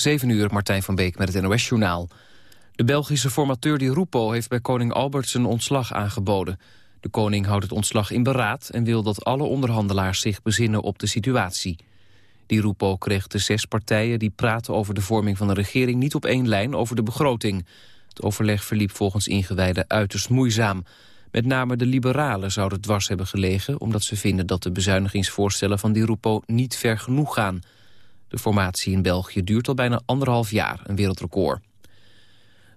7 uur, Martijn van Beek met het NOS-journaal. De Belgische formateur Di Rupo heeft bij koning Albert zijn ontslag aangeboden. De koning houdt het ontslag in beraad en wil dat alle onderhandelaars zich bezinnen op de situatie. Di Rupo kreeg de zes partijen die praten over de vorming van een regering niet op één lijn over de begroting. Het overleg verliep volgens ingewijden uiterst moeizaam. Met name de liberalen zouden dwars hebben gelegen... omdat ze vinden dat de bezuinigingsvoorstellen van Di Rupo niet ver genoeg gaan. De formatie in België duurt al bijna anderhalf jaar, een wereldrecord.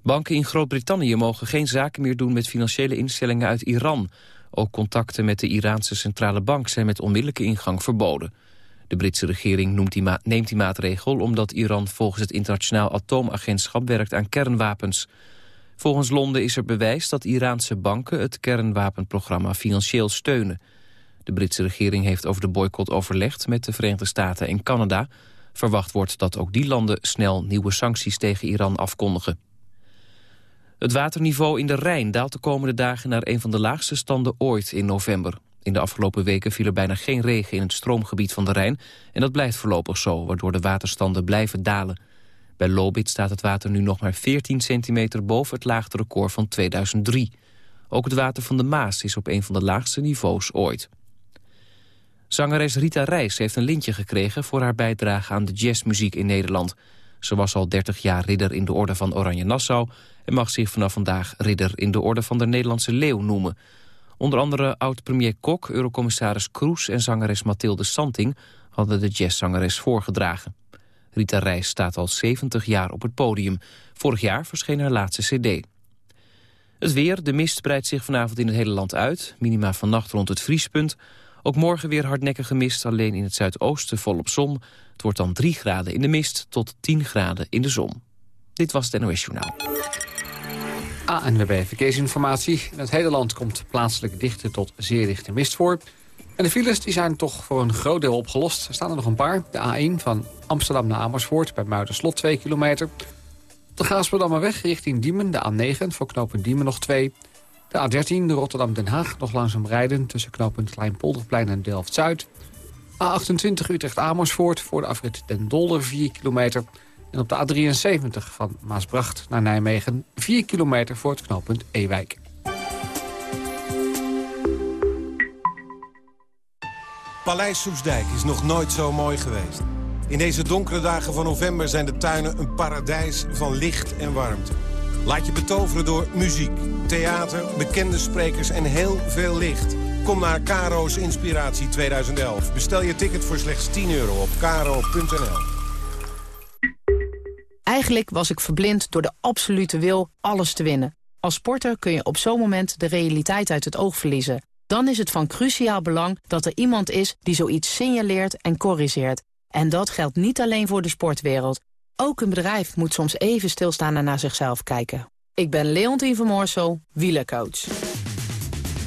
Banken in Groot-Brittannië mogen geen zaken meer doen met financiële instellingen uit Iran. Ook contacten met de Iraanse centrale bank zijn met onmiddellijke ingang verboden. De Britse regering neemt die maatregel omdat Iran volgens het internationaal atoomagentschap werkt aan kernwapens. Volgens Londen is er bewijs dat Iraanse banken het kernwapenprogramma financieel steunen. De Britse regering heeft over de boycott overlegd met de Verenigde Staten en Canada. Verwacht wordt dat ook die landen snel nieuwe sancties tegen Iran afkondigen. Het waterniveau in de Rijn daalt de komende dagen naar een van de laagste standen ooit in november. In de afgelopen weken viel er bijna geen regen in het stroomgebied van de Rijn... en dat blijft voorlopig zo, waardoor de waterstanden blijven dalen. Bij Lobit staat het water nu nog maar 14 centimeter boven het laagste record van 2003. Ook het water van de Maas is op een van de laagste niveaus ooit. Zangeres Rita Reis heeft een lintje gekregen voor haar bijdrage aan de jazzmuziek in Nederland. Ze was al 30 jaar ridder in de orde van Oranje Nassau... en mag zich vanaf vandaag ridder in de orde van de Nederlandse Leeuw noemen. Onder andere oud-premier Kok, eurocommissaris Kroes en zangeres Mathilde Santing... hadden de jazzzangeres voorgedragen. Rita Reis staat al 70 jaar op het podium. Vorig jaar verscheen haar laatste cd. Het weer, de mist breidt zich vanavond in het hele land uit. Minima vannacht rond het vriespunt. Ook morgen weer hardnekkige mist, alleen in het zuidoosten volop zon. Het wordt dan 3 graden in de mist tot 10 graden in de zon. Dit was het NOS Journaal. ANWB Verkeersinformatie. In het hele land komt plaatselijk dichte tot zeer dichte mist voor. En de files die zijn toch voor een groot deel opgelost. Er staan er nog een paar. De A1 van Amsterdam naar Amersfoort bij Muiderslot 2 kilometer. De Gaasperdammerweg richting Diemen, de A9 voor knooppunt Diemen nog 2. De A13 de Rotterdam-Den Haag nog langzaam rijden... tussen knooppunt Kleinpolderplein en Delft-Zuid. A28 Utrecht-Amersfoort voor de afrit Den Dolder 4 kilometer. En op de A73 van Maasbracht naar Nijmegen 4 kilometer voor het knooppunt Ewijk. Paleis Soesdijk is nog nooit zo mooi geweest. In deze donkere dagen van november zijn de tuinen een paradijs van licht en warmte. Laat je betoveren door muziek, theater, bekende sprekers en heel veel licht. Kom naar Caro's Inspiratie 2011. Bestel je ticket voor slechts 10 euro op caro.nl. Eigenlijk was ik verblind door de absolute wil alles te winnen. Als sporter kun je op zo'n moment de realiteit uit het oog verliezen. Dan is het van cruciaal belang dat er iemand is die zoiets signaleert en corrigeert. En dat geldt niet alleen voor de sportwereld. Ook een bedrijf moet soms even stilstaan en naar zichzelf kijken. Ik ben Leontien van Moorsel, wielercoach.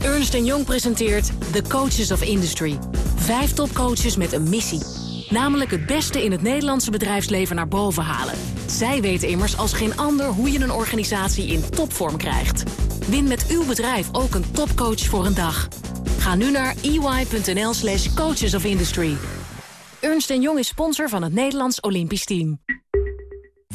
Ernst Jong presenteert The Coaches of Industry. Vijf topcoaches met een missie. Namelijk het beste in het Nederlandse bedrijfsleven naar boven halen. Zij weten immers als geen ander hoe je een organisatie in topvorm krijgt. Win met uw bedrijf ook een topcoach voor een dag. Ga nu naar ey.nl slash coaches of industry. Ernst Jong is sponsor van het Nederlands Olympisch Team.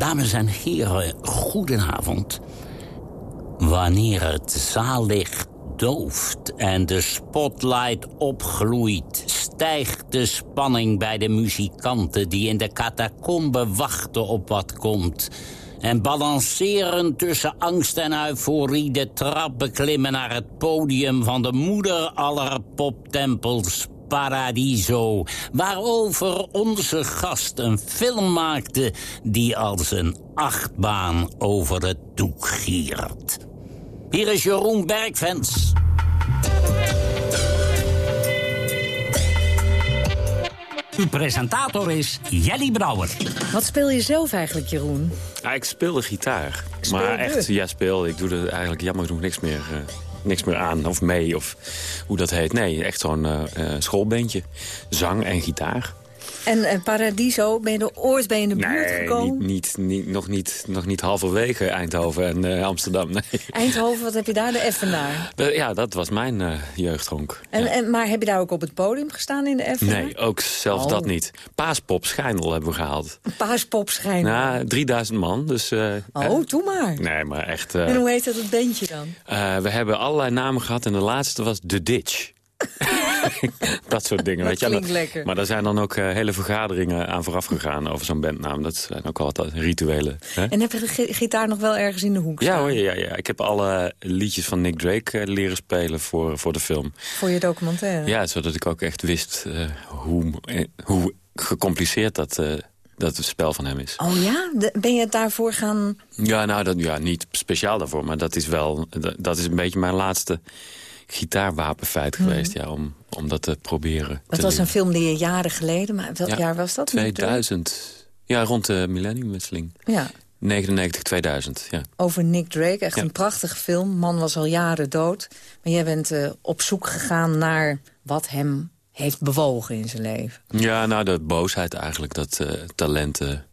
Dames en heren, goedenavond. Wanneer het zaallicht dooft en de spotlight opgloeit... stijgt de spanning bij de muzikanten die in de catacombe wachten op wat komt... En balanceren tussen angst en euforie de trap beklimmen naar het podium van de moeder aller poptempels Paradiso, waarover onze gast een film maakte die als een achtbaan over het doek giert. Hier is Jeroen Bergvens. Uw presentator is Jelly Brouwer. Wat speel je zelf eigenlijk, Jeroen? Ja, ik speel de gitaar. Speel maar echt, ja, speel. Ik doe er eigenlijk jammer genoeg niks meer, eh, niks meer aan of mee of hoe dat heet. Nee, echt zo'n eh, eh, schoolbandje. Zang en gitaar. En eh, Paradiso, ben je er ooit bij in de buurt Nee, gekomen? niet, niet, niet, nog, niet, nog niet halverwege Eindhoven en eh, Amsterdam. Nee. Eindhoven, wat heb je daar de Effenaar? De- ja, dat was mijn eh jeugdhonk. En, en, maar heb je daar ook op het podium gestaan in de Effenaar? Nee, ook zelfs Oh. dat niet. Paaspop Schijnel hebben we gehaald. Paaspop schijnen. Na 3000 man, dus... oh, doe maar. Nee, maar echt... En hoe heet dat het bandje dan? We hebben allerlei namen gehad en de laatste was The Ditch. dat soort dingen, Dat weet je. lekker. Maar daar zijn dan ook eh, hele vergaderingen aan vooraf gegaan over zo'n bandnaam. Dat zijn ook altijd rituelen. Hè? En heb je de gi- gitaar nog wel ergens in de hoek Ja staan? hoor, ja, ja. Ik heb alle liedjes van Nick Drake eh, leren spelen voor, voor de film. Voor je documentaire? Ja, zodat ik ook echt wist eh, hoe, eh, hoe gecompliceerd dat, eh, dat het spel van hem is. Oh ja? De- ben je het daarvoor gaan... Ja, nou, dat, ja, niet speciaal daarvoor, maar dat is wel, dat, dat is een beetje mijn laatste gitaarwapenfeit geweest, ja, om, om dat te proberen. Dat te was een film die je jaren geleden... Maar welk Ja, jaar was dat? 2000. Ja, rond de millenniumwisseling. Ja, 99, 2000, ja. over Nick Drake. Echt Ja. een prachtige film. Man was al jaren dood. Maar jij bent eh, op zoek gegaan naar wat hem heeft bewogen in zijn leven. Ja, nou, de boosheid eigenlijk, dat eh, talenten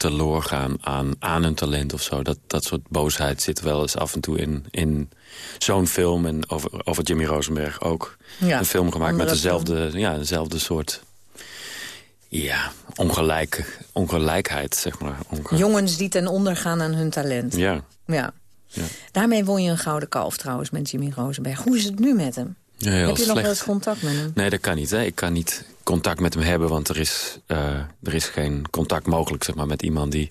teloor gaan aan, aan hun talent of zo. Dat, dat soort boosheid zit wel eens af en toe in, in zo'n film. En over, over Jimmy Rosenberg ook. Ja, een film gemaakt met dezelfde, ja, dezelfde soort... Ja, ongelijk, ongelijkheid, zeg maar. Onge- Jongens die ten onder gaan aan hun talent. Ja, Ja. Ja. Daarmee won je een gouden kalf trouwens met Jimmy Rosenberg. Hoe is het nu met hem? Ja, Heb je nog wel eens contact met hem? Nee, dat kan niet. Hè. Ik kan niet contact met hem hebben, want er is, eh, er is geen contact mogelijk zeg maar, met iemand die...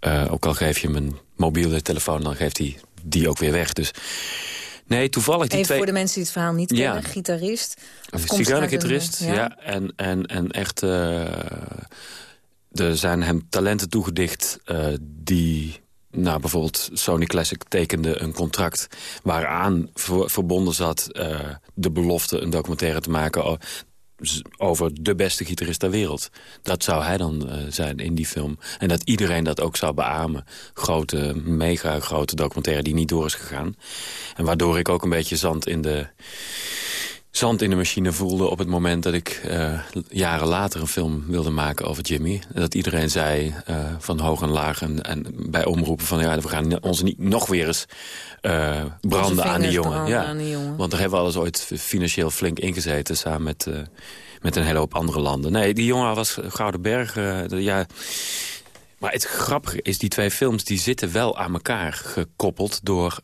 eh, ook al geef je hem een mobiele telefoon, dan geeft hij die ook weer weg. Dus nee, toevallig die Even twee... voor de mensen die het verhaal niet Ja. kennen. Gitarist. Afkomstig uit een- Zigeunergitarist, ja. En, en, en echt... eh, er zijn hem talenten toegedicht die... Nou, bijvoorbeeld Sony Classic tekende een contract... waaraan ver- verbonden zat de belofte een documentaire te maken... over de beste gitarist ter wereld. Dat zou hij dan eh, zijn in die film. En dat iedereen dat ook zou beamen. Grote, mega grote documentaire die niet door is gegaan. En waardoor ik ook een beetje zand in de zand in de machine voelde op het moment dat ik eh, jaren later een film wilde maken over Jimmy. Dat iedereen zei eh, van hoog en laag en, en bij omroepen van ja, we gaan ons niet nog weer eens eh, branden aan die jongen. Ja, aan die jongen. Want daar hebben we alles ooit financieel flink ingezeten samen met, met een hele hoop andere landen. Nee, die jongen was Gouden Berg. ja, maar het grappige is, die twee films die zitten wel aan elkaar gekoppeld door...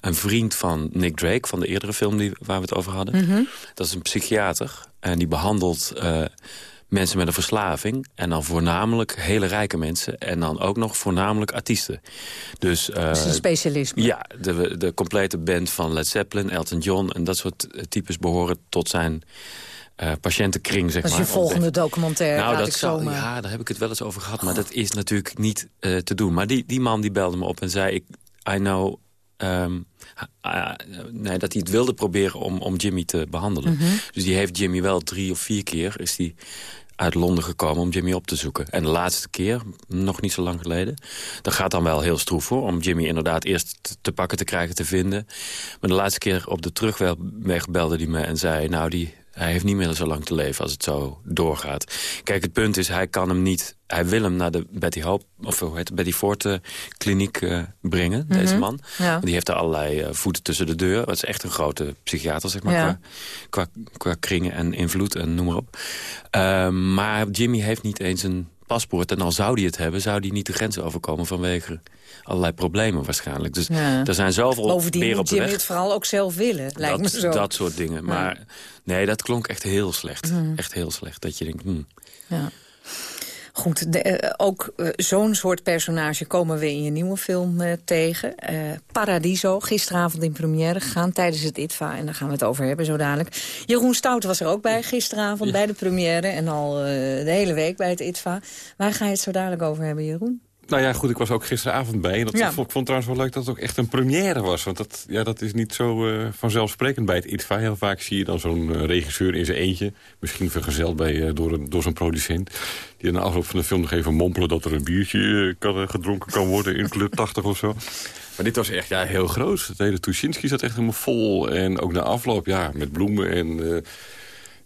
een vriend van Nick Drake, van de eerdere film die, waar we het over hadden. Mhm. Dat is een psychiater en die behandelt eh, mensen met een verslaving. En dan voornamelijk hele rijke mensen. En dan ook nog voornamelijk artiesten. Dus, eh, is een specialisme. ja, de, de complete band van Led Zeppelin, Elton John... en dat soort eh, types behoren tot zijn patiëntenkring, zeg Dat is maar. je volgende documentaire, Nou, dat zou, zomaar. ja, daar heb ik het wel eens over gehad. Maar dat is natuurlijk niet te doen. Maar die, die man die belde me op en zei... Ik, I know... ehm, ah, nee, dat hij het wilde proberen om, om Jimmy te behandelen. Mhm. Dus die heeft Jimmy wel drie of vier keer... is die uit Londen gekomen om Jimmy op te zoeken. En de laatste keer, nog niet zo lang geleden... dat gaat dan wel heel stroef hoor... om Jimmy inderdaad eerst te, te pakken te krijgen, te vinden. Maar de laatste keer op de terugweg belde hij me en zei... nou, die, hij heeft niet meer zo lang te leven als het zo doorgaat. Kijk, het punt is, hij kan hem niet... Hij wil hem naar de Betty Hope, of hoe heet het, Betty Ford eh, kliniek eh, brengen, deze man. Ja. Die heeft daar allerlei eh, voeten tussen de deur. Het is echt een grote psychiater, zeg maar, Ja. qua, qua, qua kringen en invloed en noem maar op. Ehm, maar Jimmy heeft niet eens een paspoort. En al zou hij het hebben, zou hij niet de grens overkomen vanwege allerlei problemen waarschijnlijk. Dus Ja. er zijn zoveel Bovendien beren op de weg. het vooral ook zelf willen, lijkt dat, me zo. dat soort dingen. Maar nee, dat klonk echt heel slecht. Mhm. Echt heel slecht. Dat je denkt, hmm. Ja. Goed, de, eh, ook uh, zo'n soort personage komen we in je nieuwe film uh, tegen. Paradiso, gisteravond in première gegaan tijdens het ITVA. En daar gaan we het over hebben zo dadelijk. Jeroen Stout was er ook bij gisteravond ja. bij de première. En al de hele week bij het ITVA. Waar ga je het zo dadelijk over hebben, Jeroen? Nou ja, goed, ik was ook gisteravond bij. En dat ja. vond, ik vond trouwens wel leuk dat het ook echt een première was. Want dat, ja, dat is niet zo uh, vanzelfsprekend bij het ITVA. Heel vaak zie je dan zo'n uh, regisseur in zijn eentje. Misschien vergezeld bij, uh, door, een, door zo'n producent. Die na afloop van de film nog even mompelen... dat er een biertje kan, gedronken kan worden in Club 80 of zo. Maar dit was echt ja, heel groot. Het hele Tuschinski zat echt helemaal vol. En ook na afloop, ja, met bloemen en...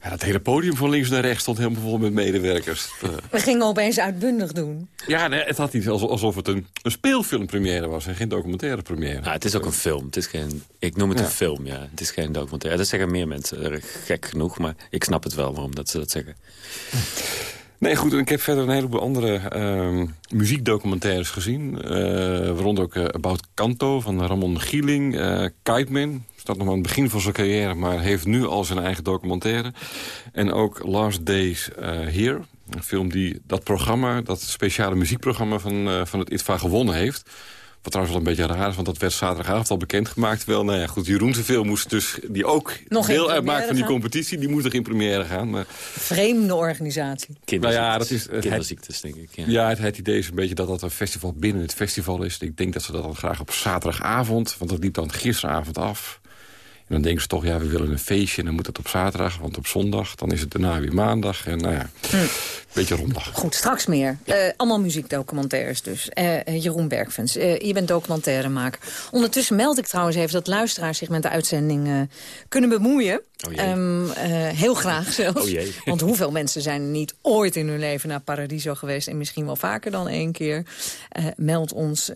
Ja, het hele podium van links naar rechts stond helemaal vol met medewerkers. We gingen opeens uitbundig doen. Ja, nee, het had iets alsof het een, een speelfilmpremière was en geen documentaire première. Ja, het is ook een film. Het is geen, ik noem het ja. een film, ja. Het is geen documentaire. Dat zeggen meer mensen, gek genoeg. Maar ik snap het wel waarom dat ze dat zeggen. Nee, goed, ik heb verder een heleboel andere uh, muziekdocumentaires gezien. Uh, waaronder ook uh, About Canto van Ramon Gieling, uh, Kite Man, staat nog aan het begin van zijn carrière... maar heeft nu al zijn eigen documentaire. En ook Last Days Here. Een film die dat programma, dat speciale muziekprogramma... van, van het ITVA gewonnen heeft. Wat trouwens wel een beetje raar is, want dat werd zaterdagavond al bekendgemaakt. Terwijl, nou ja, goed, Jeroen Zeveel moest dus, die ook Nog deel uitmaakt van die competitie... die moest nog in première gaan. Maar... Vreemde organisatie. Nou ja, dat is, Kinderziektes, denk ik. Ja, ja het, het, idee is een beetje dat dat een festival binnen het festival is. Ik denk dat ze dat dan graag op zaterdagavond... want dat liep dan gisteravond af... En dan denken ze toch, ja, we willen een feestje en dan moet het op zaterdag. Want op zondag, dan is het daarna weer maandag. En nou ja, hm. een beetje rondag. Goed, straks meer. Ja. Uh, allemaal muziekdocumentaires dus. Uh, Jeroen Bergfans, uh, je bent documentairemaker. Ondertussen meld ik trouwens even dat luisteraars zich met de uitzending kunnen bemoeien. Oh um, heel graag zelfs. Oh Want hoeveel mensen zijn niet ooit in hun leven naar Paradiso geweest... en misschien wel vaker dan één keer. meld ons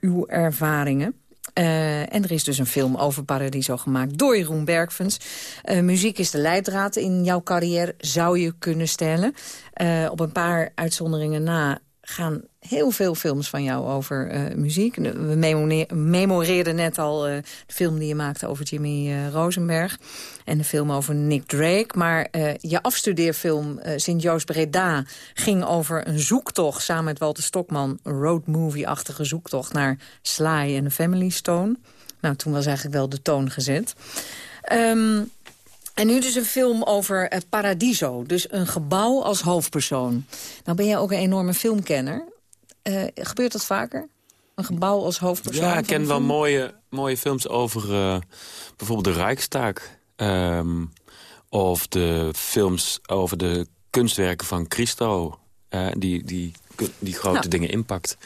uw ervaringen. Uh, en er is dus een film over Paradiso gemaakt door Jeroen Bergfens. Uh, muziek is de leidraad in jouw carrière, zou je kunnen stellen. Uh, op een paar uitzonderingen na gaan heel veel films van jou over uh, muziek. We memoreerden net al uh, de film die je maakte over Jimmy uh, Rosenberg. En de film over Nick Drake. Maar je afstudeerfilm Sint-Joost Breda ging over een zoektocht... samen met Walter Stokman, een roadmovie-achtige zoektocht... naar Sly en de Family Stone. Nou, toen was eigenlijk wel de toon gezet. Um, en nu dus een film over Paradiso. Dus een gebouw als hoofdpersoon. Nou ben jij ook een enorme filmkenner. Uh, gebeurt dat vaker? Een gebouw als hoofdpersoon? Ja, ik ken wel mooie, mooie films over uh, bijvoorbeeld de Rijkstaak. Um, of de films over de kunstwerken van Christo. die, die, die grote nou. dingen inpakt.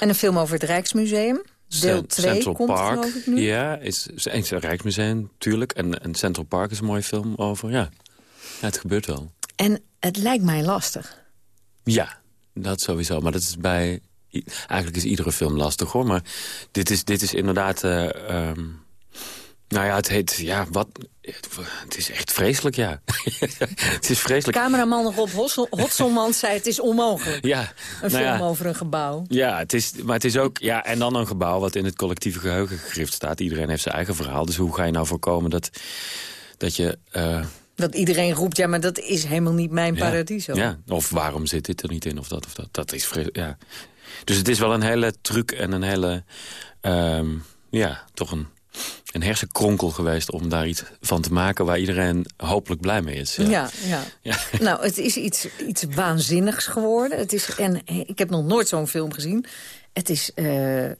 En een film over het Rijksmuseum? Deel 2 Central komt Park, nu. Ja, is, is een Rijksmuseum, natuurlijk. En, en Central Park is een mooie film over, ja. ja. Het gebeurt wel. En het lijkt mij lastig. Ja, dat sowieso. Maar dat is bij... Eigenlijk is iedere film lastig, hoor. Maar dit is, dit is inderdaad... Uh, um, nou ja, het heet... Ja, wat... Het is echt vreselijk, ja. het is vreselijk. Cameraman Rob Hotselman zei het is onmogelijk. Ja, een nou film ja, over een gebouw. Ja, het is, maar het is ook... Ja, en dan een gebouw wat in het collectieve geheugen gegrift staat. Iedereen heeft zijn eigen verhaal. Dus hoe ga je nou voorkomen dat, dat je... Uh, dat iedereen roept, ja, maar dat is helemaal niet mijn ja, paradiso. Ja, of waarom zit dit er niet in, of dat, of dat. Dat is ja. Dus het is wel een hele truc en een hele... Um, ja, toch een een hersenkronkel geweest om daar iets van te maken... waar iedereen hopelijk blij mee is. Ja, ja. ja. ja. Nou, het is iets, iets waanzinnigs geworden. Het is, en ik heb nog nooit zo'n film gezien. Het is... Uh, uh,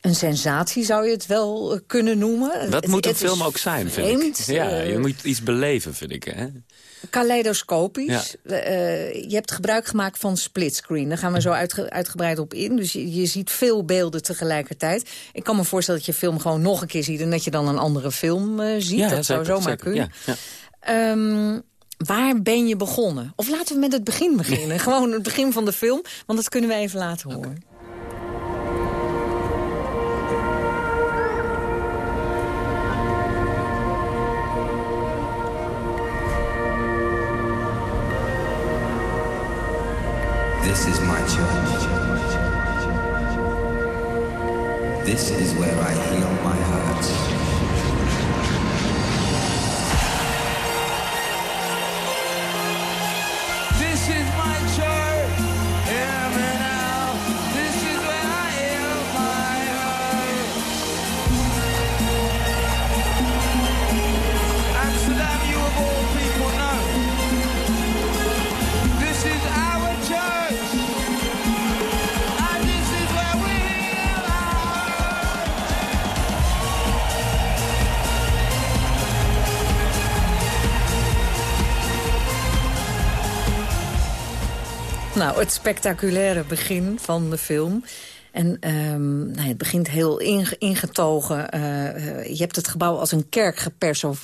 een sensatie zou je het wel kunnen noemen. Dat moet een film ook zijn, vreemd, vind ik. Ja, je moet iets beleven, vind ik. Hè? Kaleidoscopisch. Ja. Uh, je hebt gebruik gemaakt van splitscreen. Daar gaan we zo uitge uitgebreid op in. Dus je, je, ziet veel beelden tegelijkertijd. Ik kan me voorstellen dat je film gewoon nog een keer ziet... en dat je dan een andere film uh, ziet. Ja, dat zou zomaar zeker. kunnen. Ja, ja. Um, waar ben je begonnen? Of laten we met het begin beginnen. gewoon het begin van de film, want dat kunnen we even laten horen. Okay. This is my church. This is where I heal my Nou, het spectaculaire begin van de film. En um, nou, het begint heel ingetogen. Uh, je hebt het gebouw als een kerk geperso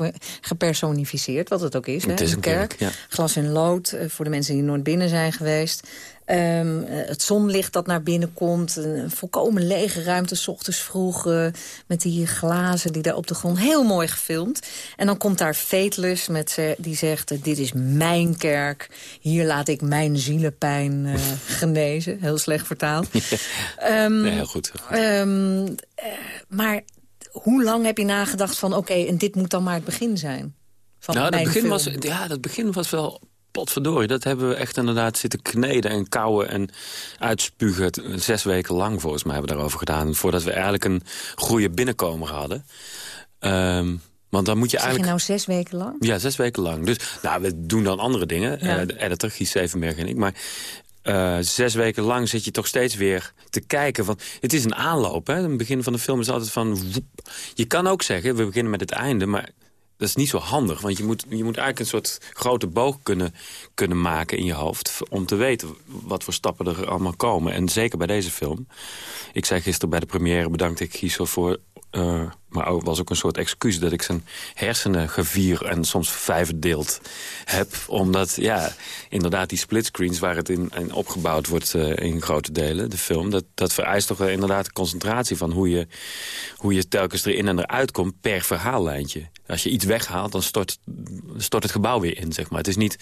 gepersonificeerd, wat het ook is. Het hè? is een, kerk. ja. Glas en lood, uh, voor de mensen die nooit binnen zijn geweest. Um, het zonlicht dat naar binnen komt. Een volkomen lege ruimte, s ochtends vroeg. Uh, met die glazen die daar op de grond. Heel mooi gefilmd. En dan komt daar Fateless met ze, die zegt... Uh, dit is mijn kerk. Hier laat ik mijn zielenpijn uh, genezen. Heel slecht vertaald. Ja. Um, nee, heel goed. Heel goed. Um, maar hoe lang heb je nagedacht van... oké, okay, en dit moet dan maar het begin zijn? Van nou, dat begin, film. was, ja, dat begin was wel potverdorie, dat hebben we echt inderdaad zitten kneden en kauwen en uitspugen. Zes weken lang volgens mij hebben we daarover gedaan. Voordat we eigenlijk een goede binnenkomer hadden. Um, want dan moet je zeg eigenlijk... je nou zes weken lang? Ja, zes weken lang. Dus nou, we doen dan andere dingen. Ja. Uh, de editor, Gies Zevenberg en ik. Maar uh, zes weken lang zit je toch steeds weer te kijken. Van, het is een aanloop. Hè? Het begin van de film is altijd van... Woep. Je kan ook zeggen, we beginnen met het einde... maar dat is niet zo handig. Want je moet, je moet eigenlijk een soort grote boog kunnen, kunnen maken in je hoofd... om te weten wat voor stappen er allemaal komen. En zeker bij deze film. Ik zei gisteren bij de première bedankte ik Giesel voor... Uh, maar ook, was ook een soort excuus dat ik zijn hersenen gevier en soms vijfdeeld heb. Omdat, ja, inderdaad die splitscreens waar het in, in opgebouwd wordt uh, in grote delen, de film... dat, dat vereist toch inderdaad de concentratie van hoe je, hoe je telkens erin en eruit komt per verhaallijntje. Als je iets weghaalt, dan stort, stort het gebouw weer in, zeg maar. Het is niet...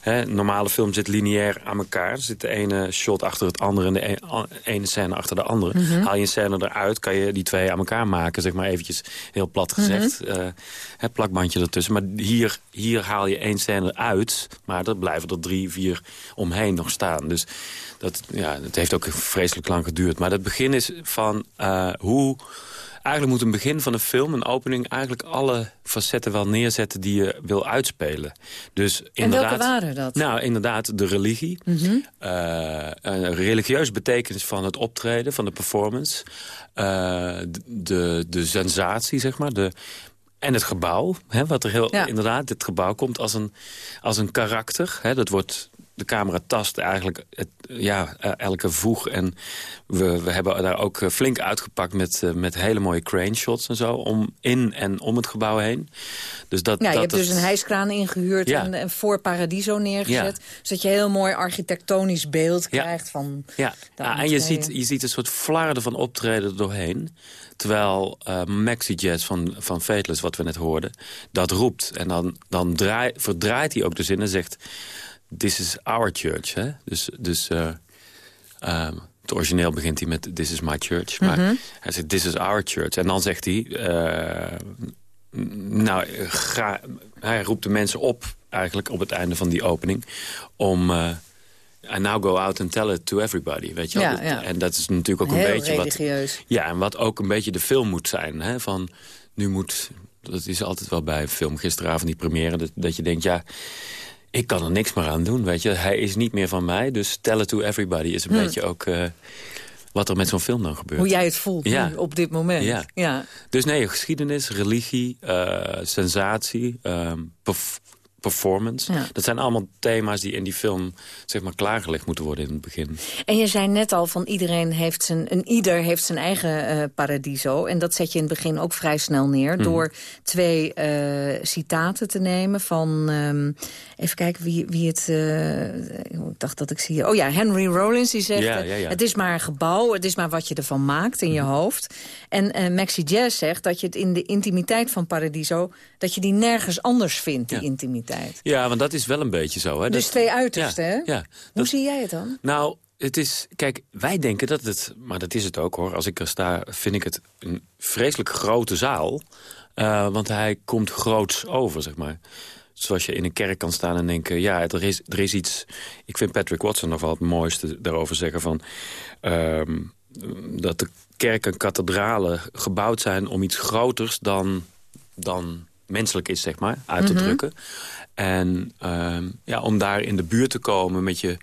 Hè, normale film zit lineair aan elkaar. Er zit de ene shot achter het andere en de ene, ene scène achter de andere. Mm -hmm. Haal je een scène eruit, kan je die twee aan elkaar maken, zeg maar eventjes heel plat gezegd. Mm -hmm. uh, het plakbandje ertussen. Maar hier, hier haal je één scène uit, maar er blijven er drie, vier omheen nog staan. Dus dat, ja, dat heeft ook vreselijk lang geduurd. Maar het begin is van uh, hoe... Eigenlijk moet een begin van een film, een opening... eigenlijk alle facetten wel neerzetten die je wil uitspelen. Dus inderdaad, en welke waren dat? Nou, inderdaad de religie. Mm -hmm. uh, een religieus betekenis van het optreden, van de performance. Uh, de, de sensatie, zeg maar. De, en het gebouw, hè, wat er heel, ja. inderdaad, dit gebouw komt als een, als een karakter. Hè, dat wordt de camera tast eigenlijk het, ja, elke voeg. En we, we hebben daar ook flink uitgepakt met, met hele mooie crane shots en zo. Om, in en om het gebouw heen. Dus dat, ja, je hebt dus een hijskraan ingehuurd ja. en, en, voor Paradiso neergezet. Ja. Zodat je een heel mooi architectonisch beeld krijgt van... Ja, ja en je ziet, je ziet een soort flarden van optreden doorheen. Terwijl uh, Maxi Jazz van, van Fateless, wat we net hoorden, dat roept. En dan, dan draai, verdraait hij ook de zin en zegt... This is our church. Hè? Dus, dus uh, um, het origineel begint hij met This is my church. Maar mm -hmm. hij zegt This is our church. En dan zegt hij... Uh, nou, ga, hij roept de mensen op, eigenlijk op het einde van die opening... om... Uh, I now go out and tell it to everybody, weet je ja, wel? Ja. En dat is natuurlijk ook een Heel beetje religieus. wat... Ja, en wat ook een beetje de film moet zijn. Hè? Van, nu moet... Dat is altijd wel bij een film. Gisteravond die première, dat, dat je denkt... ja ik kan er niks meer aan doen, weet je. Hij is niet meer van mij, dus tell it to everybody is een hm. beetje ook uh, wat er met zo'n film dan gebeurt. Hoe jij het voelt ja. nu, op dit moment. Ja. ja. Dus nee, geschiedenis, religie, uh, sensatie, perf performance. Ja. Dat zijn allemaal thema's die in die film zeg maar, klaargelegd moeten worden in het begin. En je zei net al van iedereen heeft zijn, een ieder heeft zijn eigen uh, paradiso. En dat zet je in het begin ook vrij snel neer. Mhm. Door twee uh, citaten te nemen van... Um, even kijken wie, wie het... Uh, ik dacht dat ik zie... Oh ja, Henry Rollins die zegt... Ja, ja, ja. het is maar een gebouw, het is maar wat je ervan maakt in je hoofd. En Maxi Jazz zegt dat je het in de intimiteit van Paradiso... dat je die nergens anders vindt, die intimiteit. Ja, want dat is wel een beetje zo. Hè? Dus dat, twee uitersten, ja, hè? Ja, Hoe dat, zie jij het dan? Nou, het is... Kijk, wij denken dat het... Maar dat is het ook, hoor. Als ik er sta, vind ik het een vreselijk grote zaal. Uh, want hij komt groots over, zeg maar. Zoals je in een kerk kan staan en denken... ja, er is, er is iets... Ik vind Patrick Watson nog wel het mooiste daarover zeggen van... Uh, dat de kerken en kathedralen gebouwd zijn om iets groters dan... dan menselijk is, zeg maar, uit te Mhm. drukken. En uh, ja, om daar in de buurt te komen met je...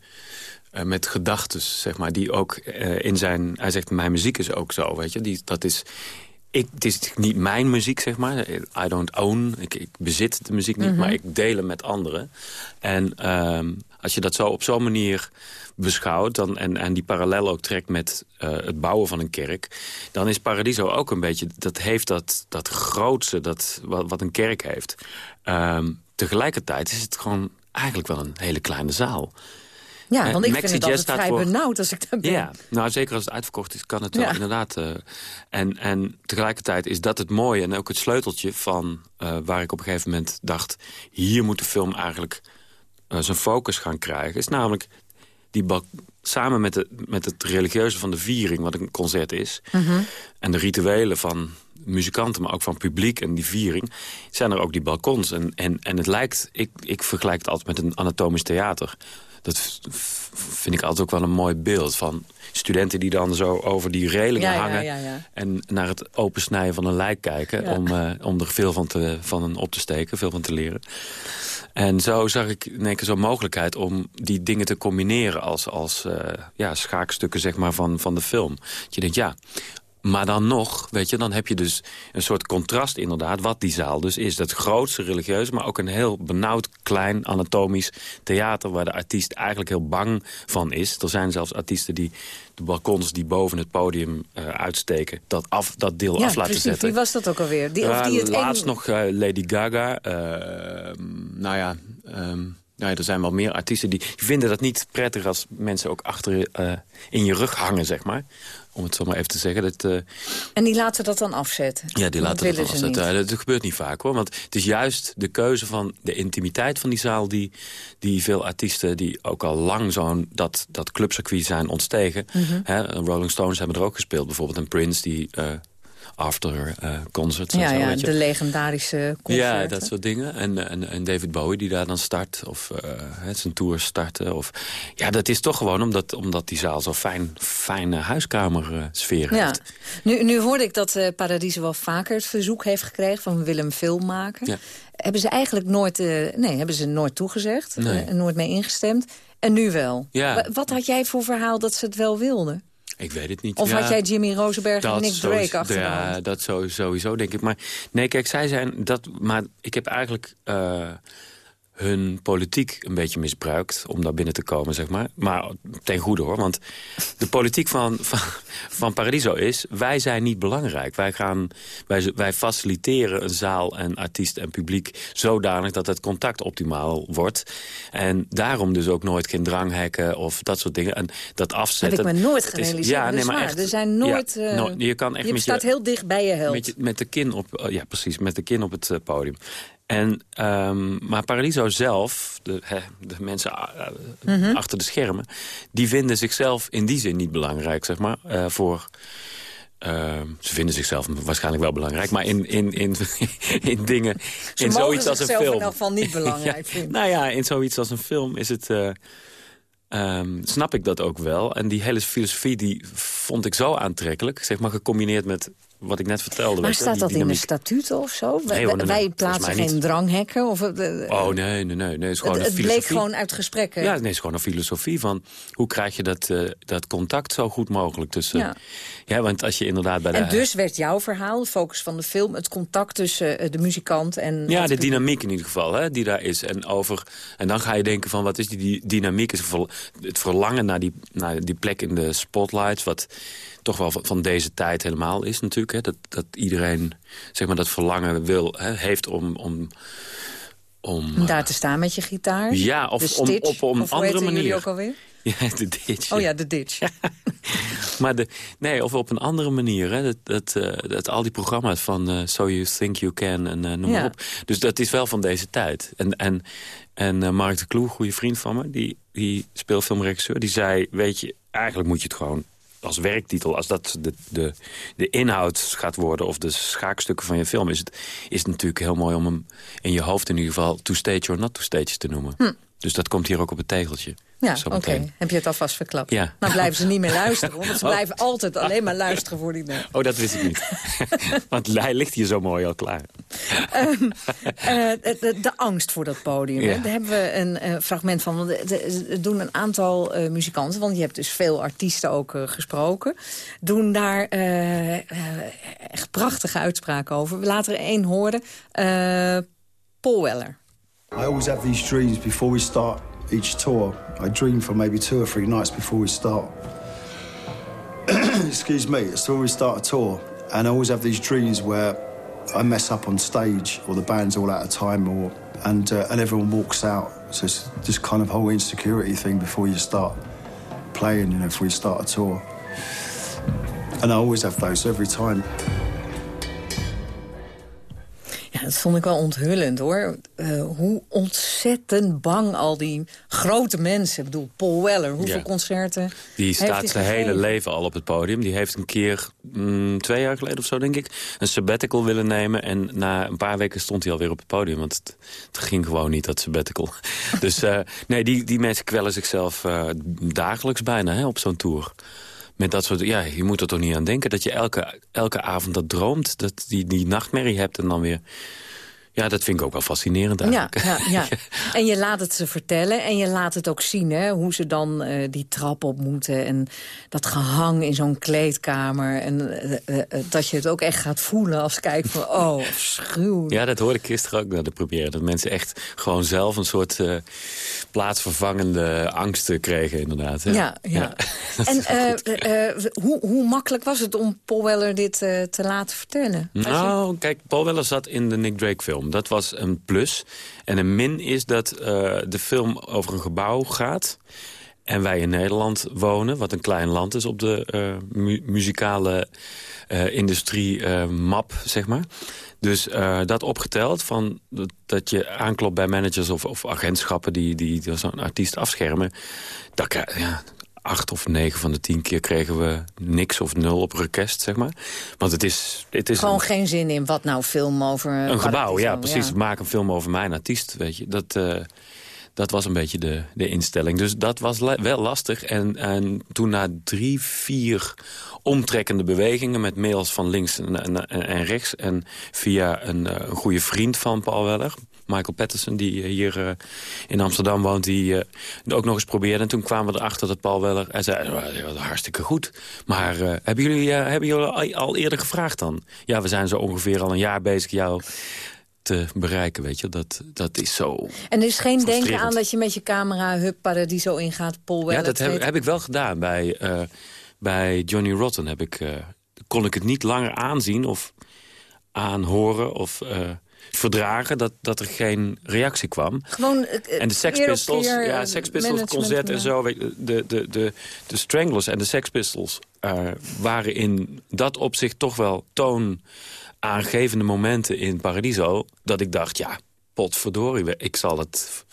Uh, met gedachten, zeg maar, die ook uh, in zijn... Hij zegt, mijn muziek is ook zo, weet je. Die, dat is... Ik, het is niet mijn muziek, zeg maar. I don't own. Ik, ik bezit de muziek niet, Mhm. maar ik deel hem met anderen. En uh, als je dat zo op zo'n manier beschouwt... Dan, en, en die parallel ook trekt met uh, het bouwen van een kerk... dan is Paradiso ook een beetje... dat heeft dat, dat grootste dat, wat, wat een kerk heeft. Um, tegelijkertijd is het gewoon eigenlijk wel een hele kleine zaal. Ja, eh, want ik Maxi vind het vrij voor... benauwd als ik daar ben. Ja, nou zeker als het uitverkocht is, kan het wel inderdaad. Uh, en, en tegelijkertijd is dat het mooie en ook het sleuteltje van uh, waar ik op een gegeven moment dacht... hier moet de film eigenlijk zijn focus gaan krijgen. Is namelijk die samen met, de, met het religieuze van de viering, wat een concert is... Mm -hmm. en de rituelen van muzikanten, maar ook van publiek en die viering... zijn er ook die balkons. En, en, en het lijkt, ik, ik vergelijk het altijd met een anatomisch theater. Dat vind ik altijd ook wel een mooi beeld van studenten die dan zo over die relingen hangen... Ja, ja, en naar het opensnijden van een lijk kijken... om, uh, om er veel van, te, van op te steken, veel van te leren. En zo zag ik in één keer zo'n mogelijkheid om die dingen te combineren... als, als uh, ja, schaakstukken zeg maar, van, van de film. Dat je denkt, ja, maar dan nog, weet je, dan heb je dus een soort contrast inderdaad... wat die zaal dus is. Dat grootste religieuze, maar ook een heel benauwd, klein, anatomisch theater... waar de artiest eigenlijk heel bang van is. Er zijn zelfs artiesten die de balkons die boven het podium uh, uitsteken... dat, af, dat deel af laten zetten. Wie was dat ook alweer? Die, of die het laatst nog uh, Lady Gaga. Uh, nou ja... Um, nou ja, er zijn wel meer artiesten die, die, vinden dat niet prettig... als mensen ook achter in je rug hangen, zeg maar om het zo maar even te zeggen. Dat, uh... En die laten dat dan afzetten? Ja, die laten dat dan afzetten. Dat, gebeurt niet vaak hoor. Want het is juist de keuze van de intimiteit van die zaal... die, die veel artiesten die ook al lang zo'n dat, dat clubcircuit zijn ontstegen. Mm Rolling Stones hebben er ook gespeeld bijvoorbeeld. En Prince die... Uh, after uh, concerts ja, en zo, ja, de legendarische concerten. Ja, dat soort dingen. En, en, en David Bowie die daar dan start, of uh, zijn tour starten. Of, ja, dat is toch gewoon omdat, omdat die zaal zo'n fijn, fijne huiskamersfeer ja. heeft. Nu, nu hoorde ik dat uh, Paradiso wel vaker het verzoek heeft gekregen... van Willem film maken. Ja. Hebben ze eigenlijk nooit, nee, hebben ze nooit toegezegd. en nooit mee ingestemd. En nu wel. Ja. Wat had jij voor verhaal dat ze het wel wilden? Ik weet het niet. Of had jij Jimmy Rosenberg en Nick Drake achter Ja, dat sowieso, denk ik. Maar nee, kijk, zij zijn... Dat, maar ik heb eigenlijk... Uh, hun politiek een beetje misbruikt om daar binnen te komen, zeg maar. Maar ten goede hoor, want de politiek van, van, van Paradiso is... wij zijn niet belangrijk. Wij, gaan, wij, wij faciliteren een zaal en artiest en publiek zodanig... dat het contact optimaal wordt. En daarom dus ook nooit geen dranghekken of dat soort dingen. En dat afzetten... Heb ik me nooit gerealiseerd. ja, nee, maar echt, er zijn nooit... Ja, je kan echt je staat heel dicht bij je held. Met, met de kin op, ja, precies, met de kin op het uh, podium. En, um, maar Paradiso zelf, de, de mensen uh, achter de schermen... die vinden zichzelf in die zin niet belangrijk, zeg maar. Uh, voor, uh, ze vinden zichzelf waarschijnlijk wel belangrijk, maar in, in, in, in dingen... Ze in zoiets als een film. in elk geval niet belangrijk ja, vinden. Nou ja, in zoiets als een film is het... Um, snap ik dat ook wel. En die hele filosofie die vond ik zo aantrekkelijk. Zeg maar gecombineerd met wat ik net vertelde. Maar staat dat in de statuten of zo? Nee, wij, plaatsen geen dranghekken? Of, uh, oh, nee, nee, nee. nee het, is gewoon het, het bleek gewoon uit gesprekken? Ja, nee, het is gewoon een filosofie van... hoe krijg je dat, uh, dat contact zo goed mogelijk tussen... Ja. ja, want als je inderdaad bij de... En dus werd jouw verhaal, de focus van de film... het contact tussen de muzikant en... Ja, de dynamiek in ieder geval, hè, die daar is. En, over, en dan ga je denken van, wat is die, die dynamiek? Is het verlangen naar die, naar die plek in de spotlights... wat toch wel van deze tijd helemaal is natuurlijk. Hè? Dat, dat iedereen zeg maar, dat verlangen wil, hè, heeft om... om om, daar te staan met je gitaar? Ja, of om, op, een andere manier. ook alweer? Ja, de ditch. Oh ja, de ditch. maar de, nee, of op een andere manier. Hè, dat, dat, uh, dat al die programma's van uh, So You Think You Can en uh, noem maar op. Dus dat is wel van deze tijd. En, en, en Mark de Kloe, goede vriend van me, die, die speelfilmregisseur... die zei, weet je, eigenlijk moet je het gewoon als werktitel, als dat de, de, de inhoud gaat worden... of de schaakstukken van je film... is het, is het natuurlijk heel mooi om hem in je hoofd in ieder geval... to stage or not to stage te noemen. Hm. Dus dat komt hier ook op het tegeltje. Ja, oké. Heb je het alvast verklapt? Ja. Nou blijven ze niet meer luisteren, want ze oh. blijven altijd alleen maar luisteren voor die naam. Oh, dat wist ik niet. want hij ligt hier zo mooi al klaar. Um, de, angst voor dat podium. Ja. Daar hebben we een uh, fragment van. Er doen een aantal uh, muzikanten, want je hebt dus veel artiesten ook gesproken. Doen daar echt prachtige uitspraken over. We laten er één horen. Paul Weller. I always have these dreams before we start each tour, I dream for maybe two or three nights before we start. Excuse me, it's before we start a tour, and I always have these dreams where I mess up on stage, or the band's all out of time, or and uh, and everyone walks out. So it's this kind of whole insecurity thing before you start playing, you know, before you start a tour. And I always have those every time. Ja, dat vond ik wel onthullend, hoor. Uh, hoe ontzettend bang al die grote mensen... Ik bedoel, Paul Weller, hoeveel Ja. concerten Die staat zijn hele leven al op het podium. Die heeft een keer, mm, twee jaar geleden of zo denk ik... een sabbatical willen nemen. En na een paar weken stond hij alweer op het podium. Want het, het ging gewoon niet, dat sabbatical. dus eh, nee, die, die mensen kwellen zichzelf eh, dagelijks bijna hè, op zo'n tour. Met dat soort, ja, je moet er toch niet aan denken... dat je elke, elke avond dat droomt. Dat die, die nachtmerrie hebt en dan weer... Ja, dat vind ik ook wel fascinerend eigenlijk. ja, ja. En je laat het ze vertellen en je laat het ook zien, hè, hoe ze dan eh, die trap op moeten. En dat gehang in zo'n kleedkamer. En eh, eh, dat je het ook echt gaat voelen als kijk van, oh, schuw. Ja, dat hoorde ik gisteren ook naar de première. Dat mensen echt gewoon zelf een soort plaatsvervangende angsten kregen, inderdaad. hè. Ja, ja. En hoe, hoe makkelijk was het om Paul Weller dit te laten vertellen? Nou, kijk, Paul Weller zat in de Nick Drake film. Dat was een plus. En een min is dat eh, de film over een gebouw gaat... en wij in Nederland wonen, wat een klein land is op de eh, mu- muzikale industrie eh, map, zeg maar. Dus dat opgeteld, van dat, dat je aanklopt bij managers of, of agentschappen... die, die, die zo'n artiest afschermen, dat ja, acht of negen van de tien keer kregen we niks of nul op request, zeg maar. Want het is... Het is Gewoon geen zin in wat nou film over... een gebouw, ja, precies. Maak een film over mijn artiest, weet je. Dat, eh, dat was een beetje de, de instelling. Dus dat was wel lastig. En, en toen na drie, vier omtrekkende bewegingen... met mails van links en, en, en rechts... en via een, eh, een goede vriend van Paul Weller... Michael Patterson, die eh, hier eh, in Amsterdam woont... die ook nog eens probeerde. En toen kwamen we erachter dat Paul Weller... Hij zei, "Nou, ja, hartstikke goed. Maar hebben jullie, hebben jullie al eerder gevraagd dan? Ja, we zijn zo ongeveer al een jaar bezig jou te bereiken, weet je. Dat, dat is zo... En er is geen denken aan dat je met je camera Hup Paradiso ingaat, Paul Weller. Ja, dat heb, heb ik wel gedaan. Bij, eh, bij Johnny Rotten heb ik, eh, kon ik het niet langer aanzien of aanhoren of eh, verdragen dat, dat er geen reactie kwam. Gewoon En de Sex Pistols, ja, Sex Pistols concert en zo. De, de, de, de Stranglers en de Sex Pistols eh, waren in dat opzicht toch wel toonaangevende momenten in Paradiso. Dat ik dacht, ja, potverdorie, ik zal het...